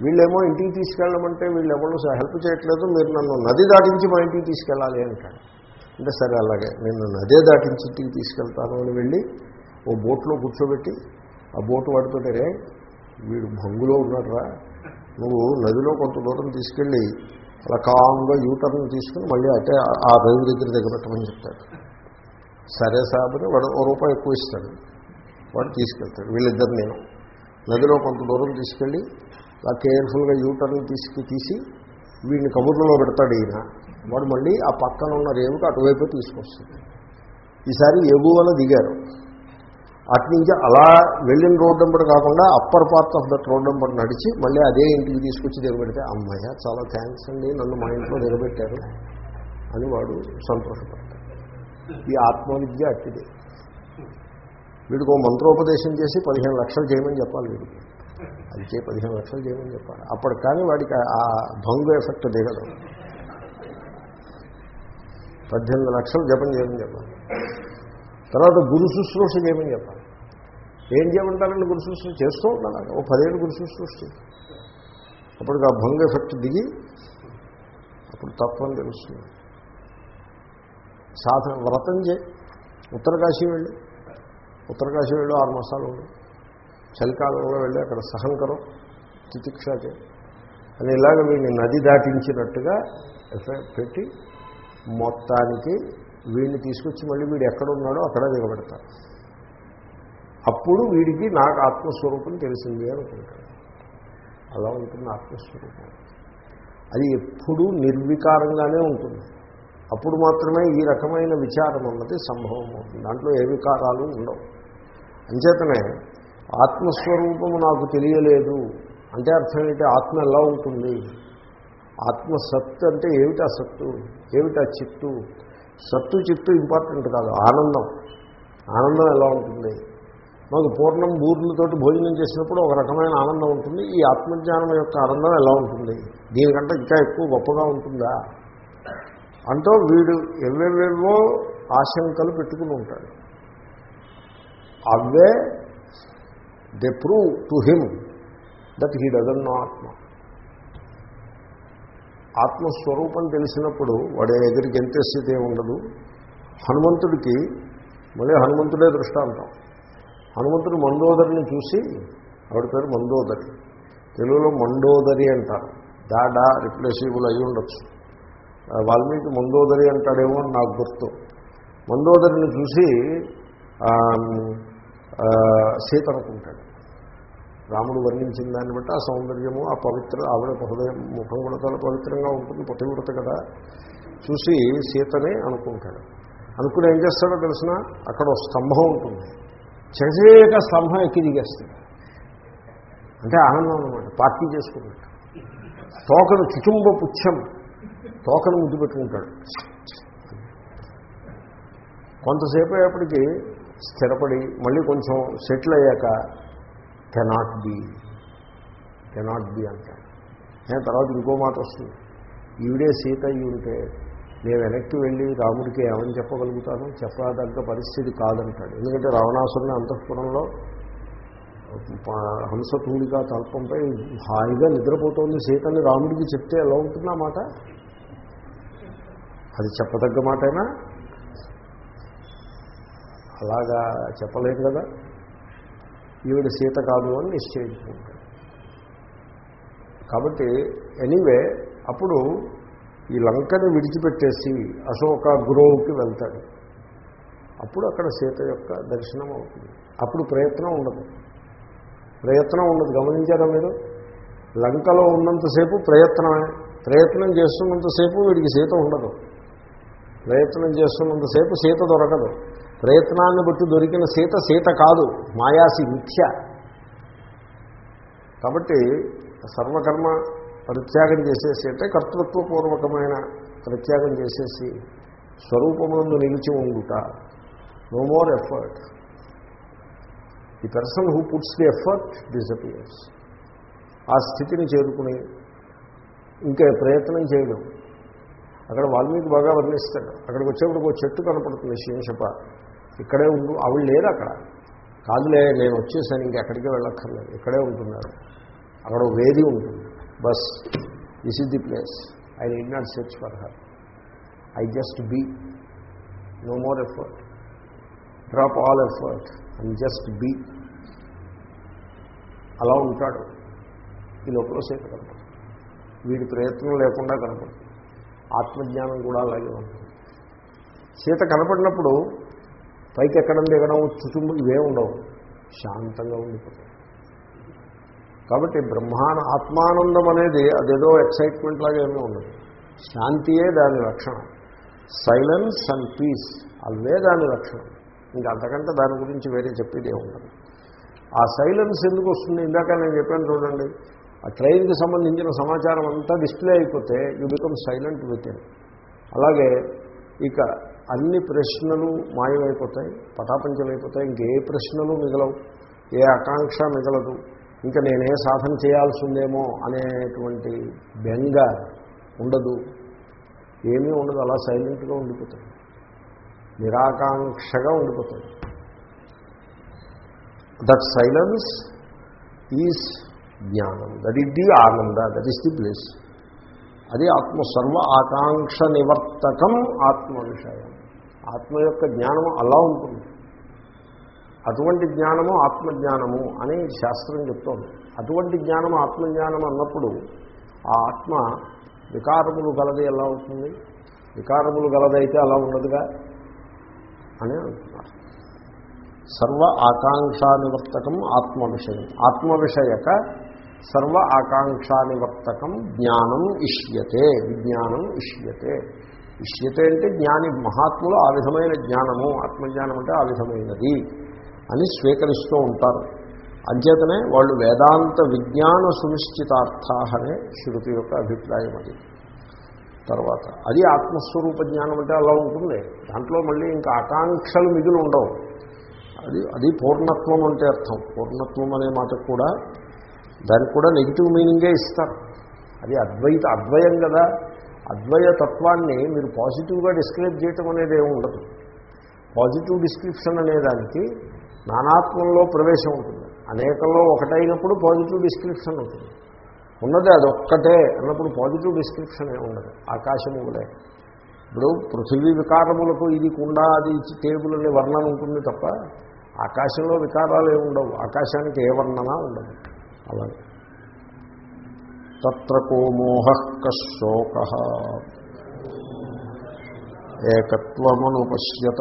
వీళ్ళేమో ఇంటికి తీసుకెళ్ళమంటే వీళ్ళు ఎవరు హెల్ప్ చేయట్లేదు మీరు నన్ను నది దాటించి మా ఇంటికి తీసుకెళ్ళాలి అంటాడు అంటే సరే అలాగే. నేను నదే దాటించి ఇంటికి తీసుకెళ్తాను అని వెళ్ళి ఓ బోట్లో కూర్చోబెట్టి ఆ బోటు వాడితోటే వీడు భంగులో ఉన్నాడురా. నువ్వు నదిలో కొంత దూరం తీసుకెళ్ళి అలా కామ్గా యూటర్న్ తీసుకుని మళ్ళీ అటే ఆ రైలు దగ్గర దగ్గర పెట్టమని చెప్తాడు సరే సాబని వాడు ఓ రూపాయి ఎక్కువ ఇస్తాడు. వాడు తీసుకెళ్తాడు. వీళ్ళిద్దరు నేను నదిలో కొంత దూరం తీసుకెళ్ళి అలా కేర్ఫుల్గా యూటర్న్ తీసుకు తీసి వీడిని కబుర్లలో పెడతాడు ఈయన. వాడు మళ్ళీ ఆ పక్కన ఉన్న రేవుకి అటువైపు తీసుకొస్తుంది ఈసారి ఎగువన దిగారు. అటు నుంచి అలా వెళ్ళిన రోడ్ నెంబర్ కాకుండా upper part of that road number నడిచి మళ్ళీ అదే ఇంటికి తీసుకొచ్చి దిగబెడితే అమ్మయ్య చాలా థ్యాంక్స్ అండి నన్ను మా ఇంట్లో దిగబెట్టారు అని వాడు సంతోషపడతాడు. ఈ ఆత్మవిద్య అట్టిది. వీడికి ఓ మంత్రోపదేశం చేసి పదిహేను లక్షలు చేయమని చెప్పాలి వీడికి. అది చే పదిహేను లక్షలు చేయమని చెప్పాలి. అప్పుడు కానీ వాడికి ఆ భంగు ఎఫెక్ట్ దిగదు. పద్దెనిమిది లక్షలు జపం చేయమని చెప్పాలి. తర్వాత గురు శుశ్రూష చేయమని చెప్పాలి. ఏం చేయమంటారండి గురు శుశ్రూష? చేస్తూ ఉండాలి. ఓ పదిహేను గురు శుశ్రూష అప్పటికి ఆ భంగ ఎఫెక్ట్ దిగి అప్పుడు తత్వం తెలుస్తుంది. సాధన వ్రతం చేయి. ఉత్తరకాశీ వెళ్ళి. ఉత్తరకాశీ వెళ్ళి ఆరు మాసాలు ఉండి. చలికాలంలో వెళ్ళి అక్కడ సహంకరం తితిక్ష అని ఇలాగ వీడిని నది దాటించినట్టుగా ఎఫెక్ట్ పెట్టి మొత్తానికి వీడిని తీసుకొచ్చి మళ్ళీ వీడు ఎక్కడ ఉన్నాడో అక్కడ దిగబెడతారు. అప్పుడు వీడికి నాకు ఆత్మస్వరూపం తెలిసింది అనుకుంటాడు. అలా ఉంటుంది ఆత్మస్వరూపం. అది ఎప్పుడూ నిర్వికారంగానే ఉంటుంది. అప్పుడు మాత్రమే ఈ రకమైన విచారం అన్నది సంభవం అవుతుంది. దాంట్లో ఏ వికారాలు ఉండవు. అంచేతనే ఆత్మస్వరూపము నాకు తెలియలేదు. అంటే అర్థం ఏంటి? ఆత్మ ఎలా ఉంటుంది? ఆత్మ సత్తు అంటే ఏమిటా సత్తు? ఏమిటా చిత్తు? సత్తు చిత్తు ఇంపార్టెంట్ కాదు. ఆనందం. ఆనందం ఎలా ఉంటుంది? మాకు పూర్ణం బూర్లతోటి భోజనం చేసినప్పుడు ఒక రకమైన ఆనందం ఉంటుంది. ఈ ఆత్మజ్ఞానం యొక్క ఆనందం ఎలా ఉంటుంది? దీనికంటే ఇంకా ఎక్కువ గొప్పగా ఉంటుందా? అంటూ వీడు ఎవేవేవో ఆశంకలు పెట్టుకుని ఉంటాడు. అవే they prove to him that he doesn't know ఆత్మ ఆత్మస్వరూపం తెలిసినప్పుడు వాడి ఎదురికి ఎంత స్థితి ఉండదు. హనుమంతుడికి మళ్ళీ హనుమంతుడే దృష్టాంతం హనుమంతుడు మండోదరిని చూసి ఆవిడ పేరు మండోదరి తెలుగులో మండోదరి అంటారు. డాడా రిప్లేసిబుల్ అయి ఉండొచ్చు. వాల్మీకి మండోదరి అంటాడేమో అని నాకు గుర్తు. మండోదరిని చూసి సీత అనుకుంటాడు. రాముడు వర్ణించిన దాన్ని బట్టి ఆ సౌందర్యము ఆ పవిత్ర ఆవిడ హృదయం ముఖం కూడా చాలా పవిత్రంగా ఉంటుంది పతివ్రత కదా. చూసి సీతనే అనుకుంటాడు. అనుకుని ఏం చేస్తాడో తెలిసిన? అక్కడ ఒక స్తంభం ఉంటుంది. చకచక స్తంభం ఎక్కి దిగేస్తాడు అంటే ఆనందం అనమాట పార్టీ చేసుకున్నట్టు. తోకను చుచుంబ పుచ్చం. తోకను ముద్దు పెట్టుకుంటాడు. కొంతసేపు అయ్యేప్పటికీ స్థిరపడి మళ్ళీ కొంచెం సెటిల్ అయ్యాక కెనాట్ బి కెనాట్ బి అంటాడు. నేను తర్వాత ఇంకో మాట వస్తుంది. ఈవిడే సీత అయ్యి ఉంటే నేను వెనక్కి వెళ్ళి రాముడికి ఏమని చెప్పగలుగుతాను చెప్పదగ్గ పరిస్థితి కాదంటాడు. ఎందుకంటే రావణాసురుని అంతఃపురంలో హంసతూలిగా తల్పంపై హాయిగా నిద్రపోతోంది సీతని రాముడికి చెప్తే ఎలా ఉంటుందన్నమాట? అది చెప్పదగ్గ మాటైనా? అలాగా చెప్పలేదు కదా. ఈవిడ సీత కాదు అని నిశ్చయించుకుంటాడు. కాబట్టి ఎనీవే అప్పుడు ఈ లంకని విడిచిపెట్టేసి అశోక గురువుకి వెళ్తాడు. అప్పుడు అక్కడ సీత యొక్క దర్శనం అవుతుంది. అప్పుడు ప్రయత్నం ఉండదు. ప్రయత్నం ఉండదు. గమనించారా మీరు? లంకలో ఉన్నంతసేపు ప్రయత్నమే. ప్రయత్నం చేస్తున్నంతసేపు వీడికి సీత ఉండదు. ప్రయత్నం చేస్తున్నంతసేపు సీత దొరకదు. ప్రయత్నాన్ని బట్టి దొరికిన సీత సీత కాదు మాయాసి మిథ్య. కాబట్టి సర్వకర్మ పరిత్యాగం చేసేసి అంటే కర్తృత్వపూర్వకమైన ప్రత్యాగం చేసేసి స్వరూపమునందు నిలిచి ఉండుట no more effort the person who puts the effort disappears ఆ స్థితిని చేరుకుని ఇంకా ప్రయత్నం చేయడం అక్కడ వాల్మీకి బాగా వర్ణిస్తాడు. అక్కడికి వచ్చేప్పుడు ఒక చెట్టు కనపడుతుంది శేషప. ఇక్కడే ఉండు ఆవిడ లేరు అక్కడ. కాదులే నేను వచ్చేసాను ఇంకెక్కడికి వెళ్ళక్కర్లేదు. ఇక్కడే ఉంటున్నారు. అక్కడ ఒక వేది ఉంటుంది. Bus this is the place I need not search for her I just be no more effort drop all effort and just be అలా ఉంటాడు. ఈ లోపల సేపు కనపడుతుంది. వీడి ప్రయత్నం లేకుండా కనపడుతుంది. ఆత్మజ్ఞానం కూడా అలాగే ఉంటుంది. సీత కనపడినప్పుడు పైకి ఎక్కడం దిగడం చుచుంబు ఇవే ఉండవు. శాంతంగా ఉండిపోతాయి. కాబట్టి బ్రహ్మాన ఆత్మానందం అనేది అదేదో ఎక్సైట్మెంట్ లాగా ఏమీ ఉండదు. శాంతియే దాని లక్షణం. సైలెన్స్ అండ్ పీస్ అవే దాని లక్షణం. ఇంకా అంతకంటే దాని గురించి వేరే చెప్పేదే ఉండదు. ఆ సైలెన్స్ ఎందుకు వస్తుంది? ఇందాక నేను చెప్పాను చూడండి. ఆ ట్రైన్కి సంబంధించిన సమాచారం అంతా డిస్ప్లే అయిపోతే you become silent within అలాగే ఇక అన్ని ప్రశ్నలు మాయమైపోతాయి పటాపంచమైపోతాయి ఇంకే ప్రశ్నలు మిగలవు ఏ ఆకాంక్ష మిగలదు ఇంకా నేనే సాధన చేయాల్సి ఉందేమో అనేటువంటి బెంగ ఉండదు. ఏమీ ఉండదు అలా సైలెంట్గా ఉండిపోతాయి. నిరాకాంక్షగా ఉండిపోతాయి. That silence is jnanam that is the ananda that is the place అది ఆత్మ సర్వ ఆకాంక్ష నివర్తకం ఆత్మ విషయం. ఆత్మ యొక్క జ్ఞానము అలా ఉంటుంది. అటువంటి జ్ఞానము ఆత్మజ్ఞానము అని శాస్త్రం చెప్తోంది. అటువంటి జ్ఞానము ఆత్మజ్ఞానం అన్నప్పుడు ఆ ఆత్మ వికారములు గలది ఎలా అవుతుంది వికారములు గలదైతే అలా ఉండదుగా? అని అంటున్నారు. సర్వ ఆకాంక్షానివర్తకం ఆత్మ విషయం ఆత్మ విషయక సర్వ ఆకాంక్షానివర్తకం జ్ఞానం ఇష్యతే విజ్ఞానం ఇష్యతే. ఇష్యత అంటే జ్ఞాని మహాత్ములు ఆ విధమైన జ్ఞానము ఆత్మజ్ఞానం అంటే ఆ విధమైనది అని స్వీకరిస్తూ ఉంటారు. అంచేతనే వాళ్ళు వేదాంత విజ్ఞాన సునిశ్చితార్థా అనే శృతి యొక్క అభిప్రాయం అది. తర్వాత అది ఆత్మస్వరూప జ్ఞానం అంటే అలా ఉంటుంది. దాంట్లో మళ్ళీ ఇంకా ఆకాంక్షలు మిగిలి ఉండవు. అది అది పూర్ణత్వం అంటే అర్థం. పూర్ణత్వం అనే మాటకు కూడా దానికి కూడా నెగిటివ్ మీనింగే ఇస్తారు. అది అద్వైత అద్వయం కదా. అద్వయ తత్వాన్ని మీరు పాజిటివ్గా డిస్క్రైబ్ చేయటం అనేది ఏమి ఉండదు. పాజిటివ్ డిస్క్రిప్షన్ అనేదానికి నానాత్మంలో ప్రవేశం ఉంటుంది. అనేకంలో ఒకటైనప్పుడు పాజిటివ్ డిస్క్రిప్షన్ ఉంటుంది. ఉన్నది అదొక్కటే అన్నప్పుడు పాజిటివ్ డిస్క్రిప్షన్ ఏమి ఉండదు. ఆకాశము కూడా ఇప్పుడు పృథివీ వికారములకు ఇది కుండా అది ఇచ్చి టేబుల్ అనే వర్ణన ఉంటుంది తప్ప ఆకాశంలో వికారాలు ఏమి ఉండవు. ఆకాశానికి ఏ వర్ణన ఉండదు. అలాగే తత్ర కో మోహ కశోక ఏకత్వమనుపశ్యత.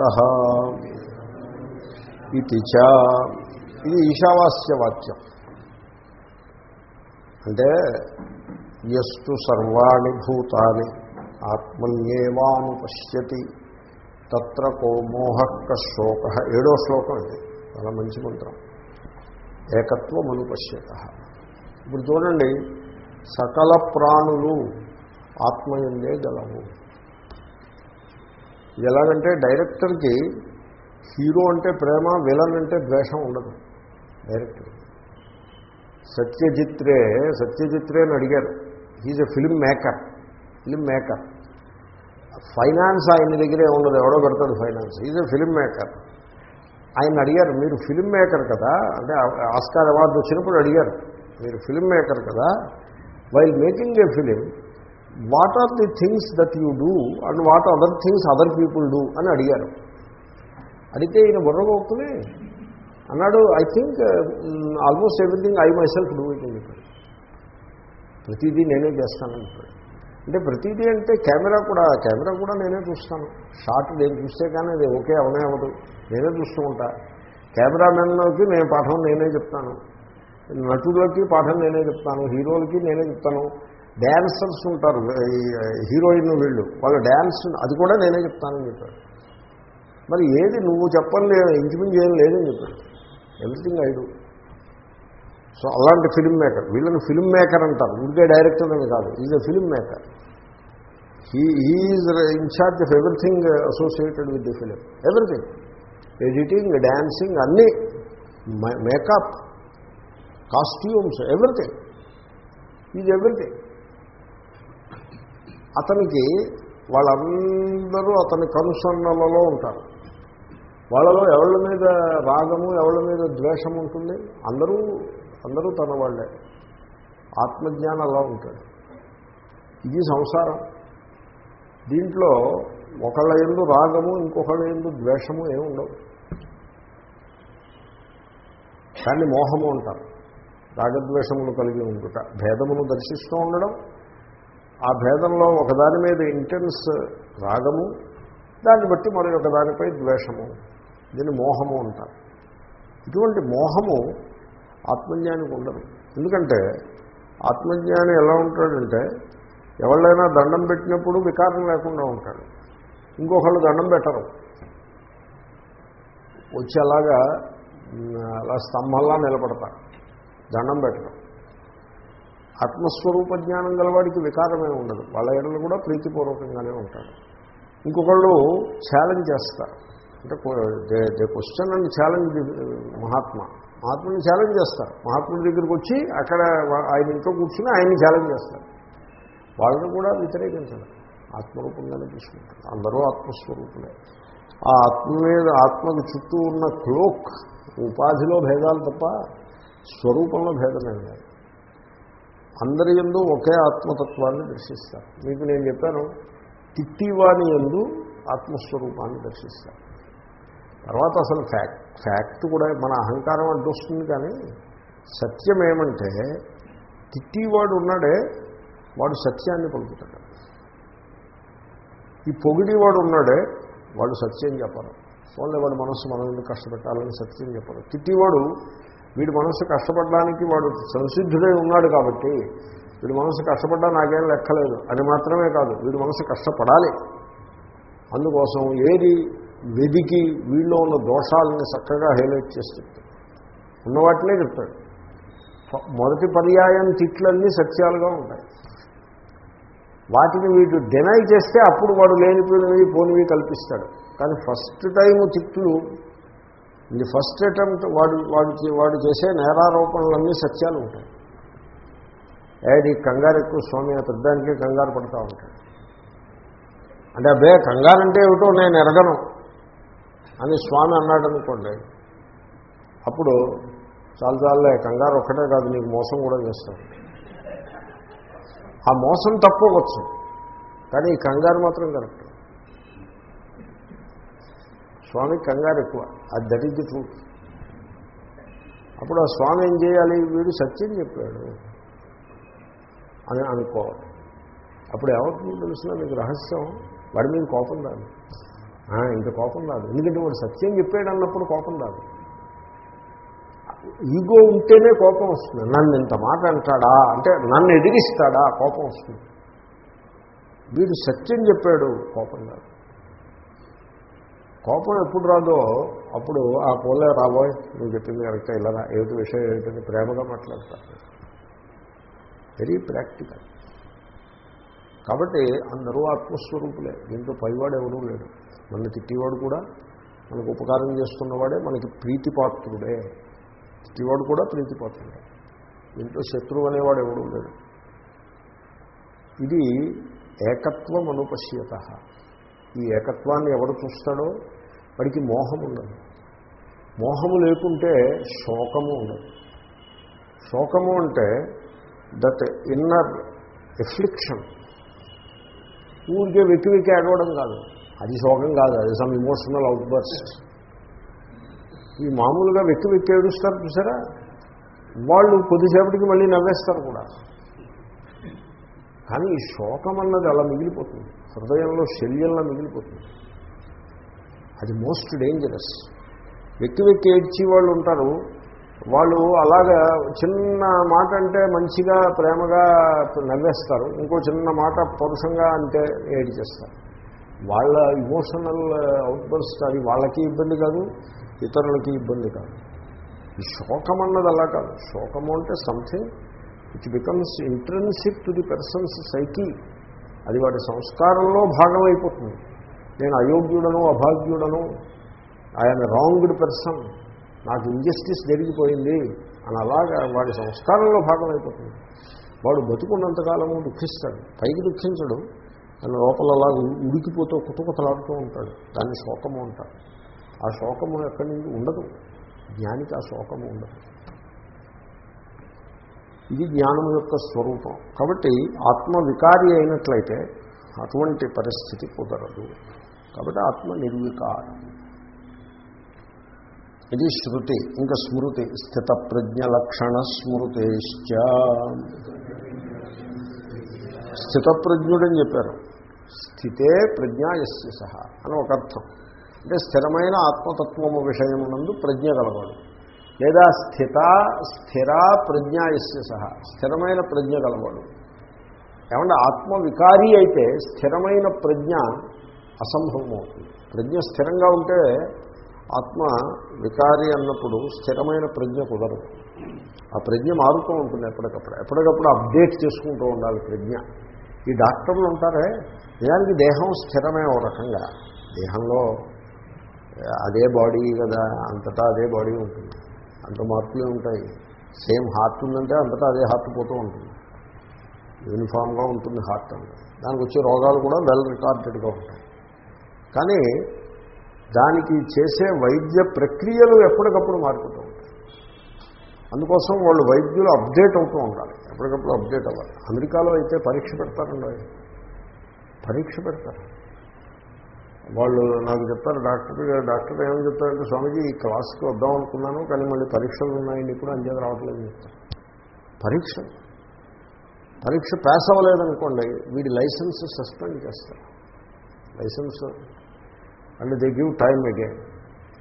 ఇది చ ఇది ఈశావాస్య వాక్యం అంటే ఎస్టు సర్వాణి భూతాని ఆత్మన్యేవానుపశ్యతి. తత్ర కో మోహ కశోక ఏడో శ్లోకం ఇది. చాలా మంచి మంత్రం. ఏకత్వం అనుపశ్యత ఇప్పుడు చూడండి సకల ప్రాణులు ఆత్మయందే గలవు. ఇది ఎలాగంటే డైరెక్టర్కి హీరో అంటే ప్రేమ విలన్ అంటే ద్వేషం ఉండదు. డైరెక్టర్. సత్యజిత్రే సత్యజిత్రే అని అడిగారు. He's a film maker film maker finance ఆయన దగ్గరే ఉండదు. ఎవడో పెడతాడు finance is a film maker ఆయన అడిగారు మీరు ఫిల్మ్ మేకర్ కదా? అంటే ఆస్కార్ అవార్డు వచ్చినప్పుడు అడిగారు మీరు ఫిల్మ్ మేకర్ కదా? While making a film what are the things that you do and what other things other people do అని అడిగారు. అడిగితే ఈయన బుర్రగొక్కుని అన్నాడు I think almost everything I myself do it అని చెప్పాడు. ప్రతిదీ నేనే చేస్తానని చెప్పాడు. అంటే ప్రతిదీ అంటే కెమెరా కూడా కెమెరా కూడా నేనే చూస్తాను. షార్ట్ నేను చూస్తే కానీ అది ఓకే అవనే అవ్వదు. నేనే చూస్తూ ఉంటా. కెమెరామెన్లోకి నేను పాఠం నేనే చెప్తాను. నటులకి పాఠం నేనే చెప్తాను హీరోలకి నేనే చెప్తాను. డ్యాన్సర్స్ ఉంటారు హీరోయిన్ వీళ్ళు వాళ్ళ డ్యాన్స్ అది కూడా నేనే చెప్తానని చెప్పాడు మరి ఏది నువ్వు చెప్పని ఇంచుమించు ఏం లేదని చెప్పాడు ఎవ్రీథింగ్ ఐ డూ సో అలాంటి ఫిల్మ్ మేకర్ వీళ్ళని ఫిల్మ్ మేకర్ అంటారు. ఊరికే డైరెక్టర్ అని కాదు is a film maker he is in charge of everything associated with the film everything editing dancing అన్నీ. Makeup costumes everything is everything అతనికి వాళ్ళందరూ అతని కనుసన్నలలో ఉంటారు. వాళ్ళలో ఎవళ్ళ మీద రాగము ఎవళ్ళ మీద ద్వేషం ఉంటుంది? అందరూ అందరూ తన వాళ్ళే. ఆత్మజ్ఞానం అలా ఉంటాడు. ఇది సంసారం. దీంట్లో ఒకళ్ళ ఎందు రాగము ఇంకొకళ్ళ ఎందు ద్వేషము ఏమి ఉండవు కానీ మోహము అంటారు. రాగద్వేషములు కలిగి ఉండుట. భేదమును దర్శిస్తూ ఉండడం ఆ భేదంలో ఒకదాని మీద ఇంటెన్స్ రాగము దాన్ని బట్టి మరి ఒకదానిపై ద్వేషము దీన్ని మోహము అంటారు. ఇటువంటి మోహము ఆత్మజ్ఞానికి ఉండదు. ఎందుకంటే ఆత్మజ్ఞాని ఎలా ఉంటాడంటే ఎవళ్ళైనా దండం పెట్టినప్పుడు వికారం లేకుండా ఉంటాడు. ఇంకొకళ్ళు దండం పెట్టరు. వచ్చి అలాగా అలా స్తంభంలా నిలబడతారు. దండం పెట్టడం. ఆత్మస్వరూప జ్ఞానం గలవాడికి వికారమే ఉండదు. వాళ్ళ ఎడలు కూడా ప్రీతిపూర్వకంగానే ఉంటాడు ఇంకొకళ్ళు ఛాలెంజ్ చేస్తారు. అంటే they question and challenge Mahatma. మహాత్ముని ఛాలెంజ్ చేస్తారు. మహాత్ముడి దగ్గరికి వచ్చి అక్కడ ఆయన ఇంట్లో కూర్చుని ఆయన్ని ఛాలెంజ్ చేస్తారు. వాళ్ళని కూడా వ్యతిరేకించడం ఆత్మరూపంగానే తీసుకుంటారు. అందరూ ఆత్మస్వరూపులే. ఆ ఆత్మ మీద ఆత్మకు చుట్టూ ఉన్న క్లోక్ ఉపాధిలో భేదాలు తప్ప స్వరూపంలో భేదమే లేదు అందరి ఎందు ఒకే ఆత్మతత్వాన్ని దర్శిస్తారు. మీకు నేను చెప్పాను తిట్టివాని ఎందు ఆత్మస్వరూపాన్ని దర్శిస్తారు. తర్వాత అసలు ఫ్యాక్ట్ ఫ్యాక్ట్ కూడా మన అహంకారం అడ్డొస్తుంది కానీ సత్యం ఏమంటే తిట్టివాడు ఉన్నాడే వాడు సత్యాన్ని పలుకుతాడు. ఈ పొగిడివాడు ఉన్నాడే వాడు సత్యం చెప్పరు. వాళ్ళే వాడు మనస్సు మనల్ని కష్టపెట్టాలని సత్యం చెప్పరు. తిట్టివాడు వీడి మనసు కష్టపడడానికి వాడు సంసిద్ధుడై ఉన్నాడు కాబట్టి వీడి మనసు కష్టపడ్డా నాకేం లెక్కలేదు. అది మాత్రమే కాదు వీడి మనసు కష్టపడాలి. అందుకోసం ఏది వెదికి వీళ్ళు ఉన్న దోషాలని చక్కగా హైలైట్ చేసి చెప్తాడు. ఉన్న వాటినే చెప్తాడు. మొదటి పర్యాయం తిట్లన్నీ సత్యాలుగా ఉంటాయి. వాటిని వీడు డినై చేస్తే అప్పుడు వాడు లేనిపోయినవి పోనివి కల్పిస్తాడు. కానీ ఫస్ట్ టైం తిట్లు ఇది ఫస్ట్ అటెంప్ట్ వాడు వాడికి వాడు చేసే నేరారోపణలన్నీ సత్యాలు ఉంటాయి. ఏడి కంగారు ఎక్కువ స్వామి ఆ పెద్దానికి కంగారు పడతా ఉంటాడు. అంటే అబ్బే కంగారు అంటే ఏమిటో నేను ఎరగను అని స్వామి అన్నాడు అనుకోండి అప్పుడు చాలా చాలే కంగారు ఒక్కటే కాదు నీకు మోసం కూడా చేస్తాను. ఆ మోసం తప్పవచ్చు కానీ ఈ కంగారు మాత్రం కరెక్ట్. స్వామి కంగారు ఎక్కువ. అది దట్ ఈజ్ ది ట్రూత్. అప్పుడు ఆ స్వామి ఏం చేయాలి? వీడు సత్యం చెప్పాడు అని అనుకోవాలి. అప్పుడు ఏమవుతుందో తెలిసిన? మీకు రహస్యం. వాడి మీద కోపం రాదు. ఆ, కోపం రాదు. ఎందుకంటే వాడు సత్యం చెప్పాడు అన్నప్పుడు కోపం రాదు. ఈగో ఉంటేనే కోపం వస్తుంది. నన్ను ఇంత మాట అంటాడా? అంటే నన్ను ఎదిరిస్తాడా? కోపం వస్తుంది. వీడు సత్యం చెప్పాడు కోపం రాదు. కోపం ఎప్పుడు రాదో అప్పుడు ఆ పోలే రాబోయ్ నువ్వు చెప్పింది కరెక్టా ఇలా ఏమిటి విషయం ఏమిటని ప్రేమగా మాట్లాడతారు. వెరీ ప్రాక్టికల్ కాబట్టి అందరూ ఆత్మస్వరూపులే దీంట్లో పైవాడు ఎవడూ లేడు మన తిట్టేవాడు కూడా మనకు ఉపకారం చేస్తున్నవాడే మనకి ప్రీతిపాత్రుడే. తిట్టేవాడు కూడా ప్రీతిపాత్రుడే. దీంట్లో శత్రువు అనేవాడు ఎవడూ లేడు ఇది ఏకత్వం అనుపశ్యత ఈ ఏకత్వాన్ని ఎవడు చూస్తాడో? వాడికి మోహం ఉండదు. మోహము లేకుంటే శోకము ఉండదు. శోకము అంటే దట్ ఇన్నర్ ఎఫ్లిక్షన్ ఊరికే వెక్కి వెక్కి ఏడవడం కాదు. అది శోకం కాదు అది సమ్ ఇమోషనల్ అవుట్బర్స్ట్ ఈ మామూలుగా వెక్కి వెక్కి ఏడుస్తారు చూసారా? వాళ్ళు కొద్దిసేపటికి మళ్ళీ నవ్వేస్తారు కూడా. కానీ ఈ శోకం అన్నది అలా మిగిలిపోతుంది. హృదయంలో శల్యంలో మిగిలిపోతుంది. అది మోస్ట్ డేంజరస్. వెక్కి వెక్కి ఏడ్చి వాళ్ళు ఉంటారు. వాళ్ళు అలాగా చిన్న మాట అంటే మంచిగా ప్రేమగా నవ్వేస్తారు. ఇంకో చిన్న మాట పరుషంగా అంటే ఏడి చేస్తారు వాళ్ళ ఇమోషనల్ అవుట్బర్స్ట్ అది వాళ్ళకి ఇబ్బంది కాదు ఇతరులకి ఇబ్బంది కాదు. ఈ శోకం అన్నది అలా కాదు. శోకము అంటే something it becomes intrinsic to the person's psyche అది వాటి సంస్కారంలో భాగం అయిపోతుంది నేను అయోగ్యుడను అభాగ్యుడను ఆయన రాంగ్డ్ పర్సన్ నాకు ఇంజస్టిస్ జరిగిపోయింది అని అలాగా వాడి సంస్కారంలో భాగం అయిపోతుంది వాడు బతుకున్నంతకాలము దుఃఖిస్తాడు పైకి దుఃఖించడు తన లోపల అలా ఉడికిపోతూ కుతకుతలాడుతూ ఉంటాడు దాన్ని శోకము అంటారు. ఆ శోకము ఎక్కడి నుంచి ఉండదు జ్ఞానికి ఆ శోకము ఉండదు. ఇది జ్ఞానం యొక్క స్వరూపం. కాబట్టి ఆత్మ వికారి అయినట్లయితే అటువంటి పరిస్థితి కుదరదు. కాబట్టి ఆత్మ నిర్వికారం. ఇది శృతి ఇంకా స్మృతి స్థిత ప్రజ్ఞ లక్షణ స్మృతేశ్చ. స్థితప్రజ్ఞుడని చెప్పారు. స్థితే ప్రజ్ఞాయస్య సహ అని ఒక అర్థం. అంటే స్థిరమైన ఆత్మతత్వము విషయమునందు ప్రజ్ఞ కలవాడు. లేదా స్థిత స్థిర ప్రజ్ఞాయస్య సహా. స్థిరమైన ప్రజ్ఞ గలవాడు. ఏమంటే ఆత్మ వికారి అయితే స్థిరమైన ప్రజ్ఞ అసంభవం అవుతుంది ప్రజ్ఞ స్థిరంగా ఉంటే ఆత్మ వికారి అన్నప్పుడు స్థిరమైన ప్రజ్ఞ కుదరదు. ఆ ప్రజ్ఞ మారుతూ ఉంటుంది ఎప్పటికప్పుడు. ఎప్పటికప్పుడు అప్డేట్ చేసుకుంటూ ఉండాలి ప్రజ్ఞ. ఈ డాక్టర్లు ఉంటారే నిజానికి దేహం స్థిరమే ఓ రకంగా. దేహంలో అదే బాడీ కదా అంతటా అదే బాడీ ఉంటుంది. అంత మార్పులే ఉంటాయి. సేమ్ హార్ట్ ఉందంటే అంతటా అదే హార్ట్ పోతూ ఉంటుంది. యూనిఫామ్గా ఉంటుంది హార్ట్ అంటే దానికి వచ్చే రోగాలు కూడా వెల్ రికార్డెడ్గా ఉంటాయి. కానీ దానికి చేసే వైద్య ప్రక్రియలు ఎప్పటికప్పుడు మారిపోతూ ఉంటాయి. అందుకోసం వాళ్ళు వైద్యులు అప్డేట్ అవుతూ ఉండాలి. ఎప్పటికప్పుడు అప్డేట్ అవ్వాలి. అమెరికాలో అయితే పరీక్ష పెడతారండి. పరీక్ష పెడతారు. వాళ్ళు నాకు చెప్తారు డాక్టర్ డాక్టర్ ఏమని చెప్తారంటే స్వామిజీ ఈ క్లాస్కి వద్దాం అనుకున్నాను కానీ మళ్ళీ పరీక్షలు ఉన్నాయండి ఇప్పుడు అంచేత రావట్లేదు చెప్తారు. పరీక్ష? పరీక్ష పాస్ అవ్వలేదనుకోండి వీడి లైసెన్స్ సస్పెండ్ చేస్తారు. Licence and they give time again.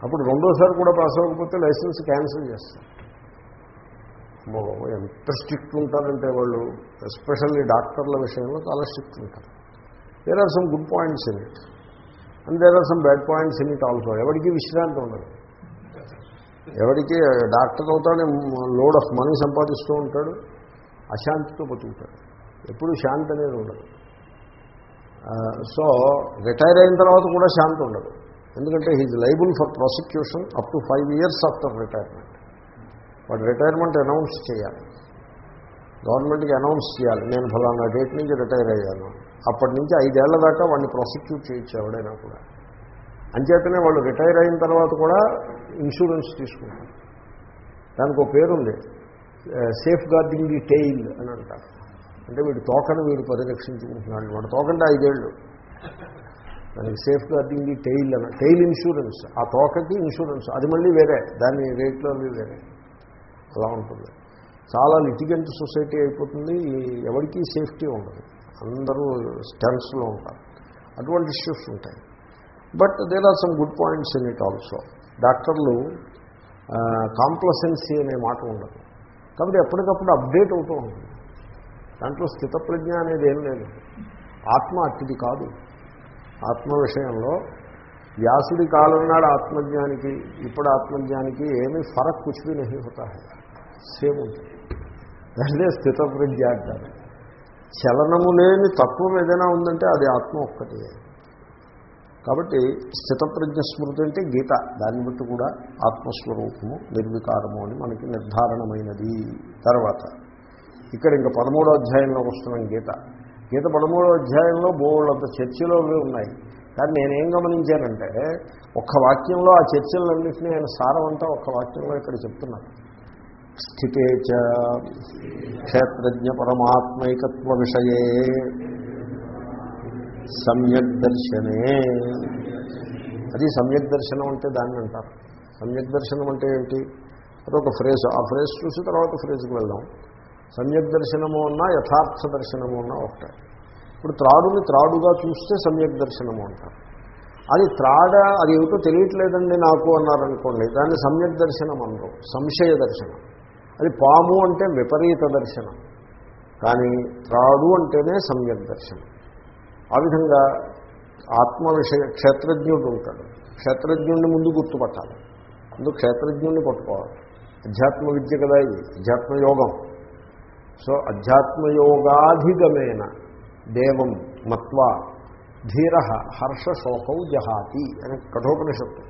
అప్పుడు రెండోసారి కూడా పాస్ అవ్వకపోతే లైసెన్స్ క్యాన్సిల్ చేస్తారు. ఎంత స్ట్రిక్ట్ ఉంటారంటే వాళ్ళు ఎస్పెషల్లీ డాక్టర్ల విషయంలో చాలా స్ట్రిక్ట్ ఉంటారు. There are some good points in it and there are some bad points in it also ఎవరికి విశ్రాంతి ఉండదు. ఎవరికి డాక్టర్ అవుతానే లోడ్ ఆఫ్ మనీ సంపాదిస్తూ ఉంటాడు అశాంతితో బతుకుతాడు. ఎప్పుడు శాంతి అనేది ఉండదు. సో రిటైర్ అయిన తర్వాత కూడా శాంతి ఉండదు. ఎందుకంటే he's liable for prosecution up to five years after retirement వాడు రిటైర్మెంట్ అనౌన్స్ చేయాలి. గవర్నమెంట్కి అనౌన్స్ చేయాలి. నేను ఫలానా డేట్ నుంచి రిటైర్ అయ్యాను. అప్పటి నుంచి ఐదేళ్ళ దాకా వాడిని ప్రాసిక్యూట్ చేయొచ్చు ఎవడైనా కూడా. అంచేతనే వాళ్ళు రిటైర్ అయిన తర్వాత కూడా ఇన్సూరెన్స్ తీసుకుంటారు. దానికి ఒక పేరుంది సేఫ్ గార్డింగ్ ది టెయిల్ అని అంటారు. అంటే వీడి తోకను వీడు పరిరక్షించుకుంటున్నాడు. వాడు తోకంటే ఐదేళ్ళు. దానికి సేఫ్ గార్డింగ్ ది టెయిల్ అని టెయిల్ ఇన్సూరెన్స్ ఆ తోకకి ఇన్సూరెన్స్ అది మళ్ళీ వేరే. దాని రేట్లో వేరే. అలా ఉంటుంది. చాలా లిటిగెంట్ సొసైటీ అయిపోతుంది. ఎవరికీ సేఫ్టీ ఉండదు. అందరూ స్టెన్స్లో ఉంటారు. అటువంటి ఇష్యూస్ ఉంటాయి. But there are some good points in it also డాక్టర్లు కాంప్లసెన్సీ అనే మాట ఉండదు. కాబట్టి ఎప్పటికప్పుడు అప్డేట్ అవుతూ ఉంటుంది. దాంట్లో స్థితప్రజ్ఞ అనేది ఏం లేదు. ఆత్మ అతిది కాదు. ఆత్మ విషయంలో వ్యాసుడి కాలం నాడు ఆత్మజ్ఞానికి ఇప్పుడు ఆత్మజ్ఞానికి ఏమీ ఫరక్ కుచ్చి నహి హోతా సేమ్ ఉంటుంది. దాన్నే స్థితప్రజ్ఞ అంటారు. చలనము లేని తత్వం ఏదైనా ఉందంటే అది ఆత్మ ఒక్కటే. కాబట్టి స్థితప్రజ్ఞ స్మృతి అంటే గీత. దాన్ని బట్టి కూడా ఆత్మస్వరూపము నిర్వికారము అని మనకి నిర్ధారణమైనది. తర్వాత ఇక్కడ ఇంకా పదమూడో అధ్యాయంలో వస్తున్నాం గీత. గీత పదమూడో అధ్యాయంలో బోళ్ళంత చర్చలో ఉన్నాయి. కానీ నేనేం గమనించానంటే ఒక్క వాక్యంలో ఆ చర్చలన్నింటినీ ఆయన సారం అంతా ఒక్క వాక్యంలో ఇక్కడ చెప్తున్నాను స్థితే చ క్షేత్రజ్ఞ పరమాత్మైకత్వ విషయే సమ్యక్ దర్శనే అది సమ్యక్ దర్శనం అంటే దాన్ని అంటారు. సమ్యక్ దర్శనం అంటే ఏమిటి అదొక ఫ్రేజ్ ఆ ఫ్రేజ్ చూసి తర్వాత ఫ్రేజ్కి వెళ్దాం. సమ్యక్ దర్శనము అన్నా యథార్థ దర్శనము అన్నా ఒకటే. ఇప్పుడు త్రాడుని త్రాడుగా చూస్తే సమ్యక్ దర్శనము అంటారు. అది త్రాడ అది ఏమిటో తెలియట్లేదండి నాకు అన్నారనుకోండి దాన్ని సమ్యక్ దర్శనం అనరు సంశయ దర్శనం అది పాము అంటే విపరీత దర్శనం కానీ త్రాడు అంటేనే సమ్యక్ దర్శనం. ఆ విధంగా ఆత్మ విషయ క్షేత్రజ్ఞుడు ఉంటాడు. క్షేత్రజ్ఞుడిని ముందు గుర్తుపట్టాలి. ముందు క్షేత్రజ్ఞుడిని పట్టుకోవాలి. అధ్యాత్మ విద్య కదా ఇది అధ్యాత్మ యోగం. సో అధ్యాత్మయోగాధిగమేన దేవం మత్వ ధీర హర్షశోకౌ జహాతి అని కఠోపనిషత్తు.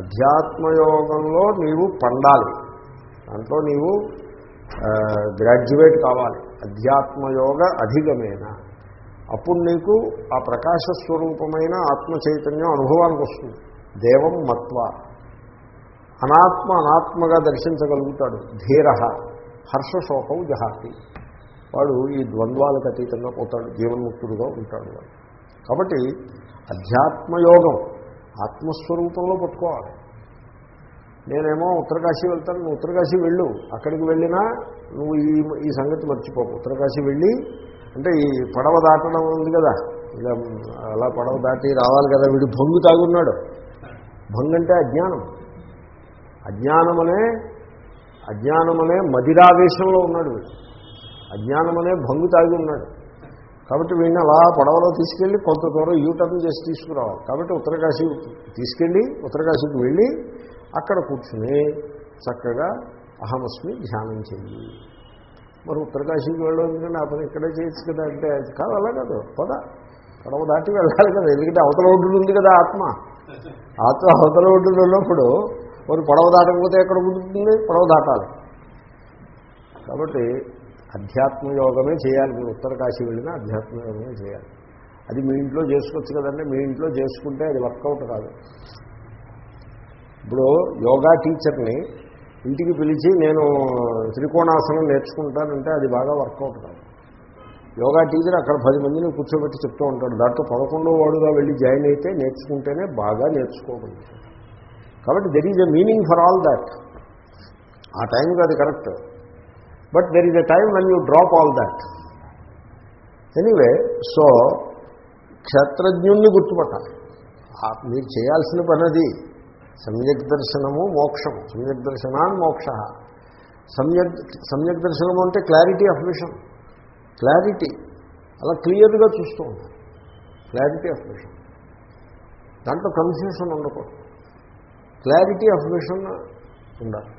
అధ్యాత్మయోగంలో నీవు పండాలి. దాంట్లో నీవు గ్రాడ్యుయేట్ కావాలి. అధ్యాత్మయోగ అధిగమేన. అప్పుడు నీకు ఆ ప్రకాశ స్వరూపమైన ఆత్మ చైతన్యం అనుభవానికి వస్తుంది. దేవం మత్వ. అనాత్మ అనాత్మగా దర్శించగలుగుతాడు. ధీర హర్షశోకం జహాతి. వాడు ఈ ద్వంద్వాలకు అతీతంగా పోతాడు. జీవన్ముక్తుడుగా ఉంటాడు వాడు. కాబట్టి అధ్యాత్మయోగం ఆత్మస్వరూపంలో పట్టుకోవాలి. నేనేమో ఉత్తరకాశీ వెళ్తాను నువ్వు ఉత్తరకాశీ వెళ్ళు. అక్కడికి వెళ్ళినా నువ్వు ఈ ఈ సంగతి మర్చిపోకు. ఉత్తరకాశీ వెళ్ళి అంటే ఈ పడవ దాటడం ఉంది కదా ఇలా అలా పడవ దాటి రావాలి కదా వీడు భంగు తాగున్నాడు. భంగు అంటే అజ్ఞానం. అజ్ఞానమనే అజ్ఞానమనే మదిరావేశంలో ఉన్నాడు వీడు. అజ్ఞానమనే భంగు తాగి ఉన్నాడు. కాబట్టి వీడిని అలా పడవలో తీసుకెళ్ళి కొంత దూరం యూటర్న్ చేసి తీసుకురావాలి. కాబట్టి ఉత్తరకాశీ తీసుకెళ్ళి ఉత్తరకాశీకి వెళ్ళి అక్కడ కూర్చుని చక్కగా అహమస్మి ధ్యానం చెయ్యి. మరి ఉత్తరకాశీకి వెళ్ళడం ఎందుకంటే అతను ఇక్కడే చేయొచ్చు కదా అంటే అది కాదు అలా కాదు. పద. పడవ దాటి వెళ్ళాలి కదా. ఎందుకంటే అవతల ఒడ్డు ఉంది కదా ఆత్మ. ఆత్మ అవతల ఒడ్డు ఉన్నప్పుడు మరి పడవ దాటకపోతే ఎక్కడ కుదురుతుంది పడవ దాటాలి. కాబట్టి అధ్యాత్మయోగమే చేయాలి. మీరు ఉత్తరకాశీ వెళ్ళినా అధ్యాత్మయోగమే చేయాలి. అది మీ ఇంట్లో చేసుకోవచ్చు కదండి. మీ ఇంట్లో చేసుకుంటే అది వర్కౌట్ కాదు. ఇప్పుడు యోగా టీచర్ని ఇంటికి పిలిచి నేను త్రికోణాసనం నేర్చుకుంటానంటే అది బాగా వర్కౌట్ కాదు. యోగా టీచర్ అక్కడ పది మందిని కూర్చోబెట్టి చెప్తూ ఉంటాడు. దాంట్లో పదకొండో వాడుగా వెళ్ళి జాయిన్ అయితే నేర్చుకుంటేనే బాగా నేర్చుకోగలుగుతాడు. కాబట్టి there is a meaning for all that ఆ టైంకి అది correct but there is a time when you drop all that anyway so క్షేత్రజ్ఞుణ్ణి గుర్తుపట్టాలి. మీరు చేయాల్సిన పని అది సమ్యక్ దర్శనము మోక్షము సమ్యక్ దర్శనాన్ మోక్ష. సమ్యక్ సమ్యక్ దర్శనము అంటే క్లారిటీ ఆఫ్ విషన్ క్లారిటీ. అలా క్లియర్గా చూస్తూ ఉంటాం క్లారిటీ ఆఫ్ విషన్ దాంట్లో కన్ఫ్యూషన్ ఉండకూడదు. క్లారిటీ ఆఫ్ విషన్ ఉండాలి.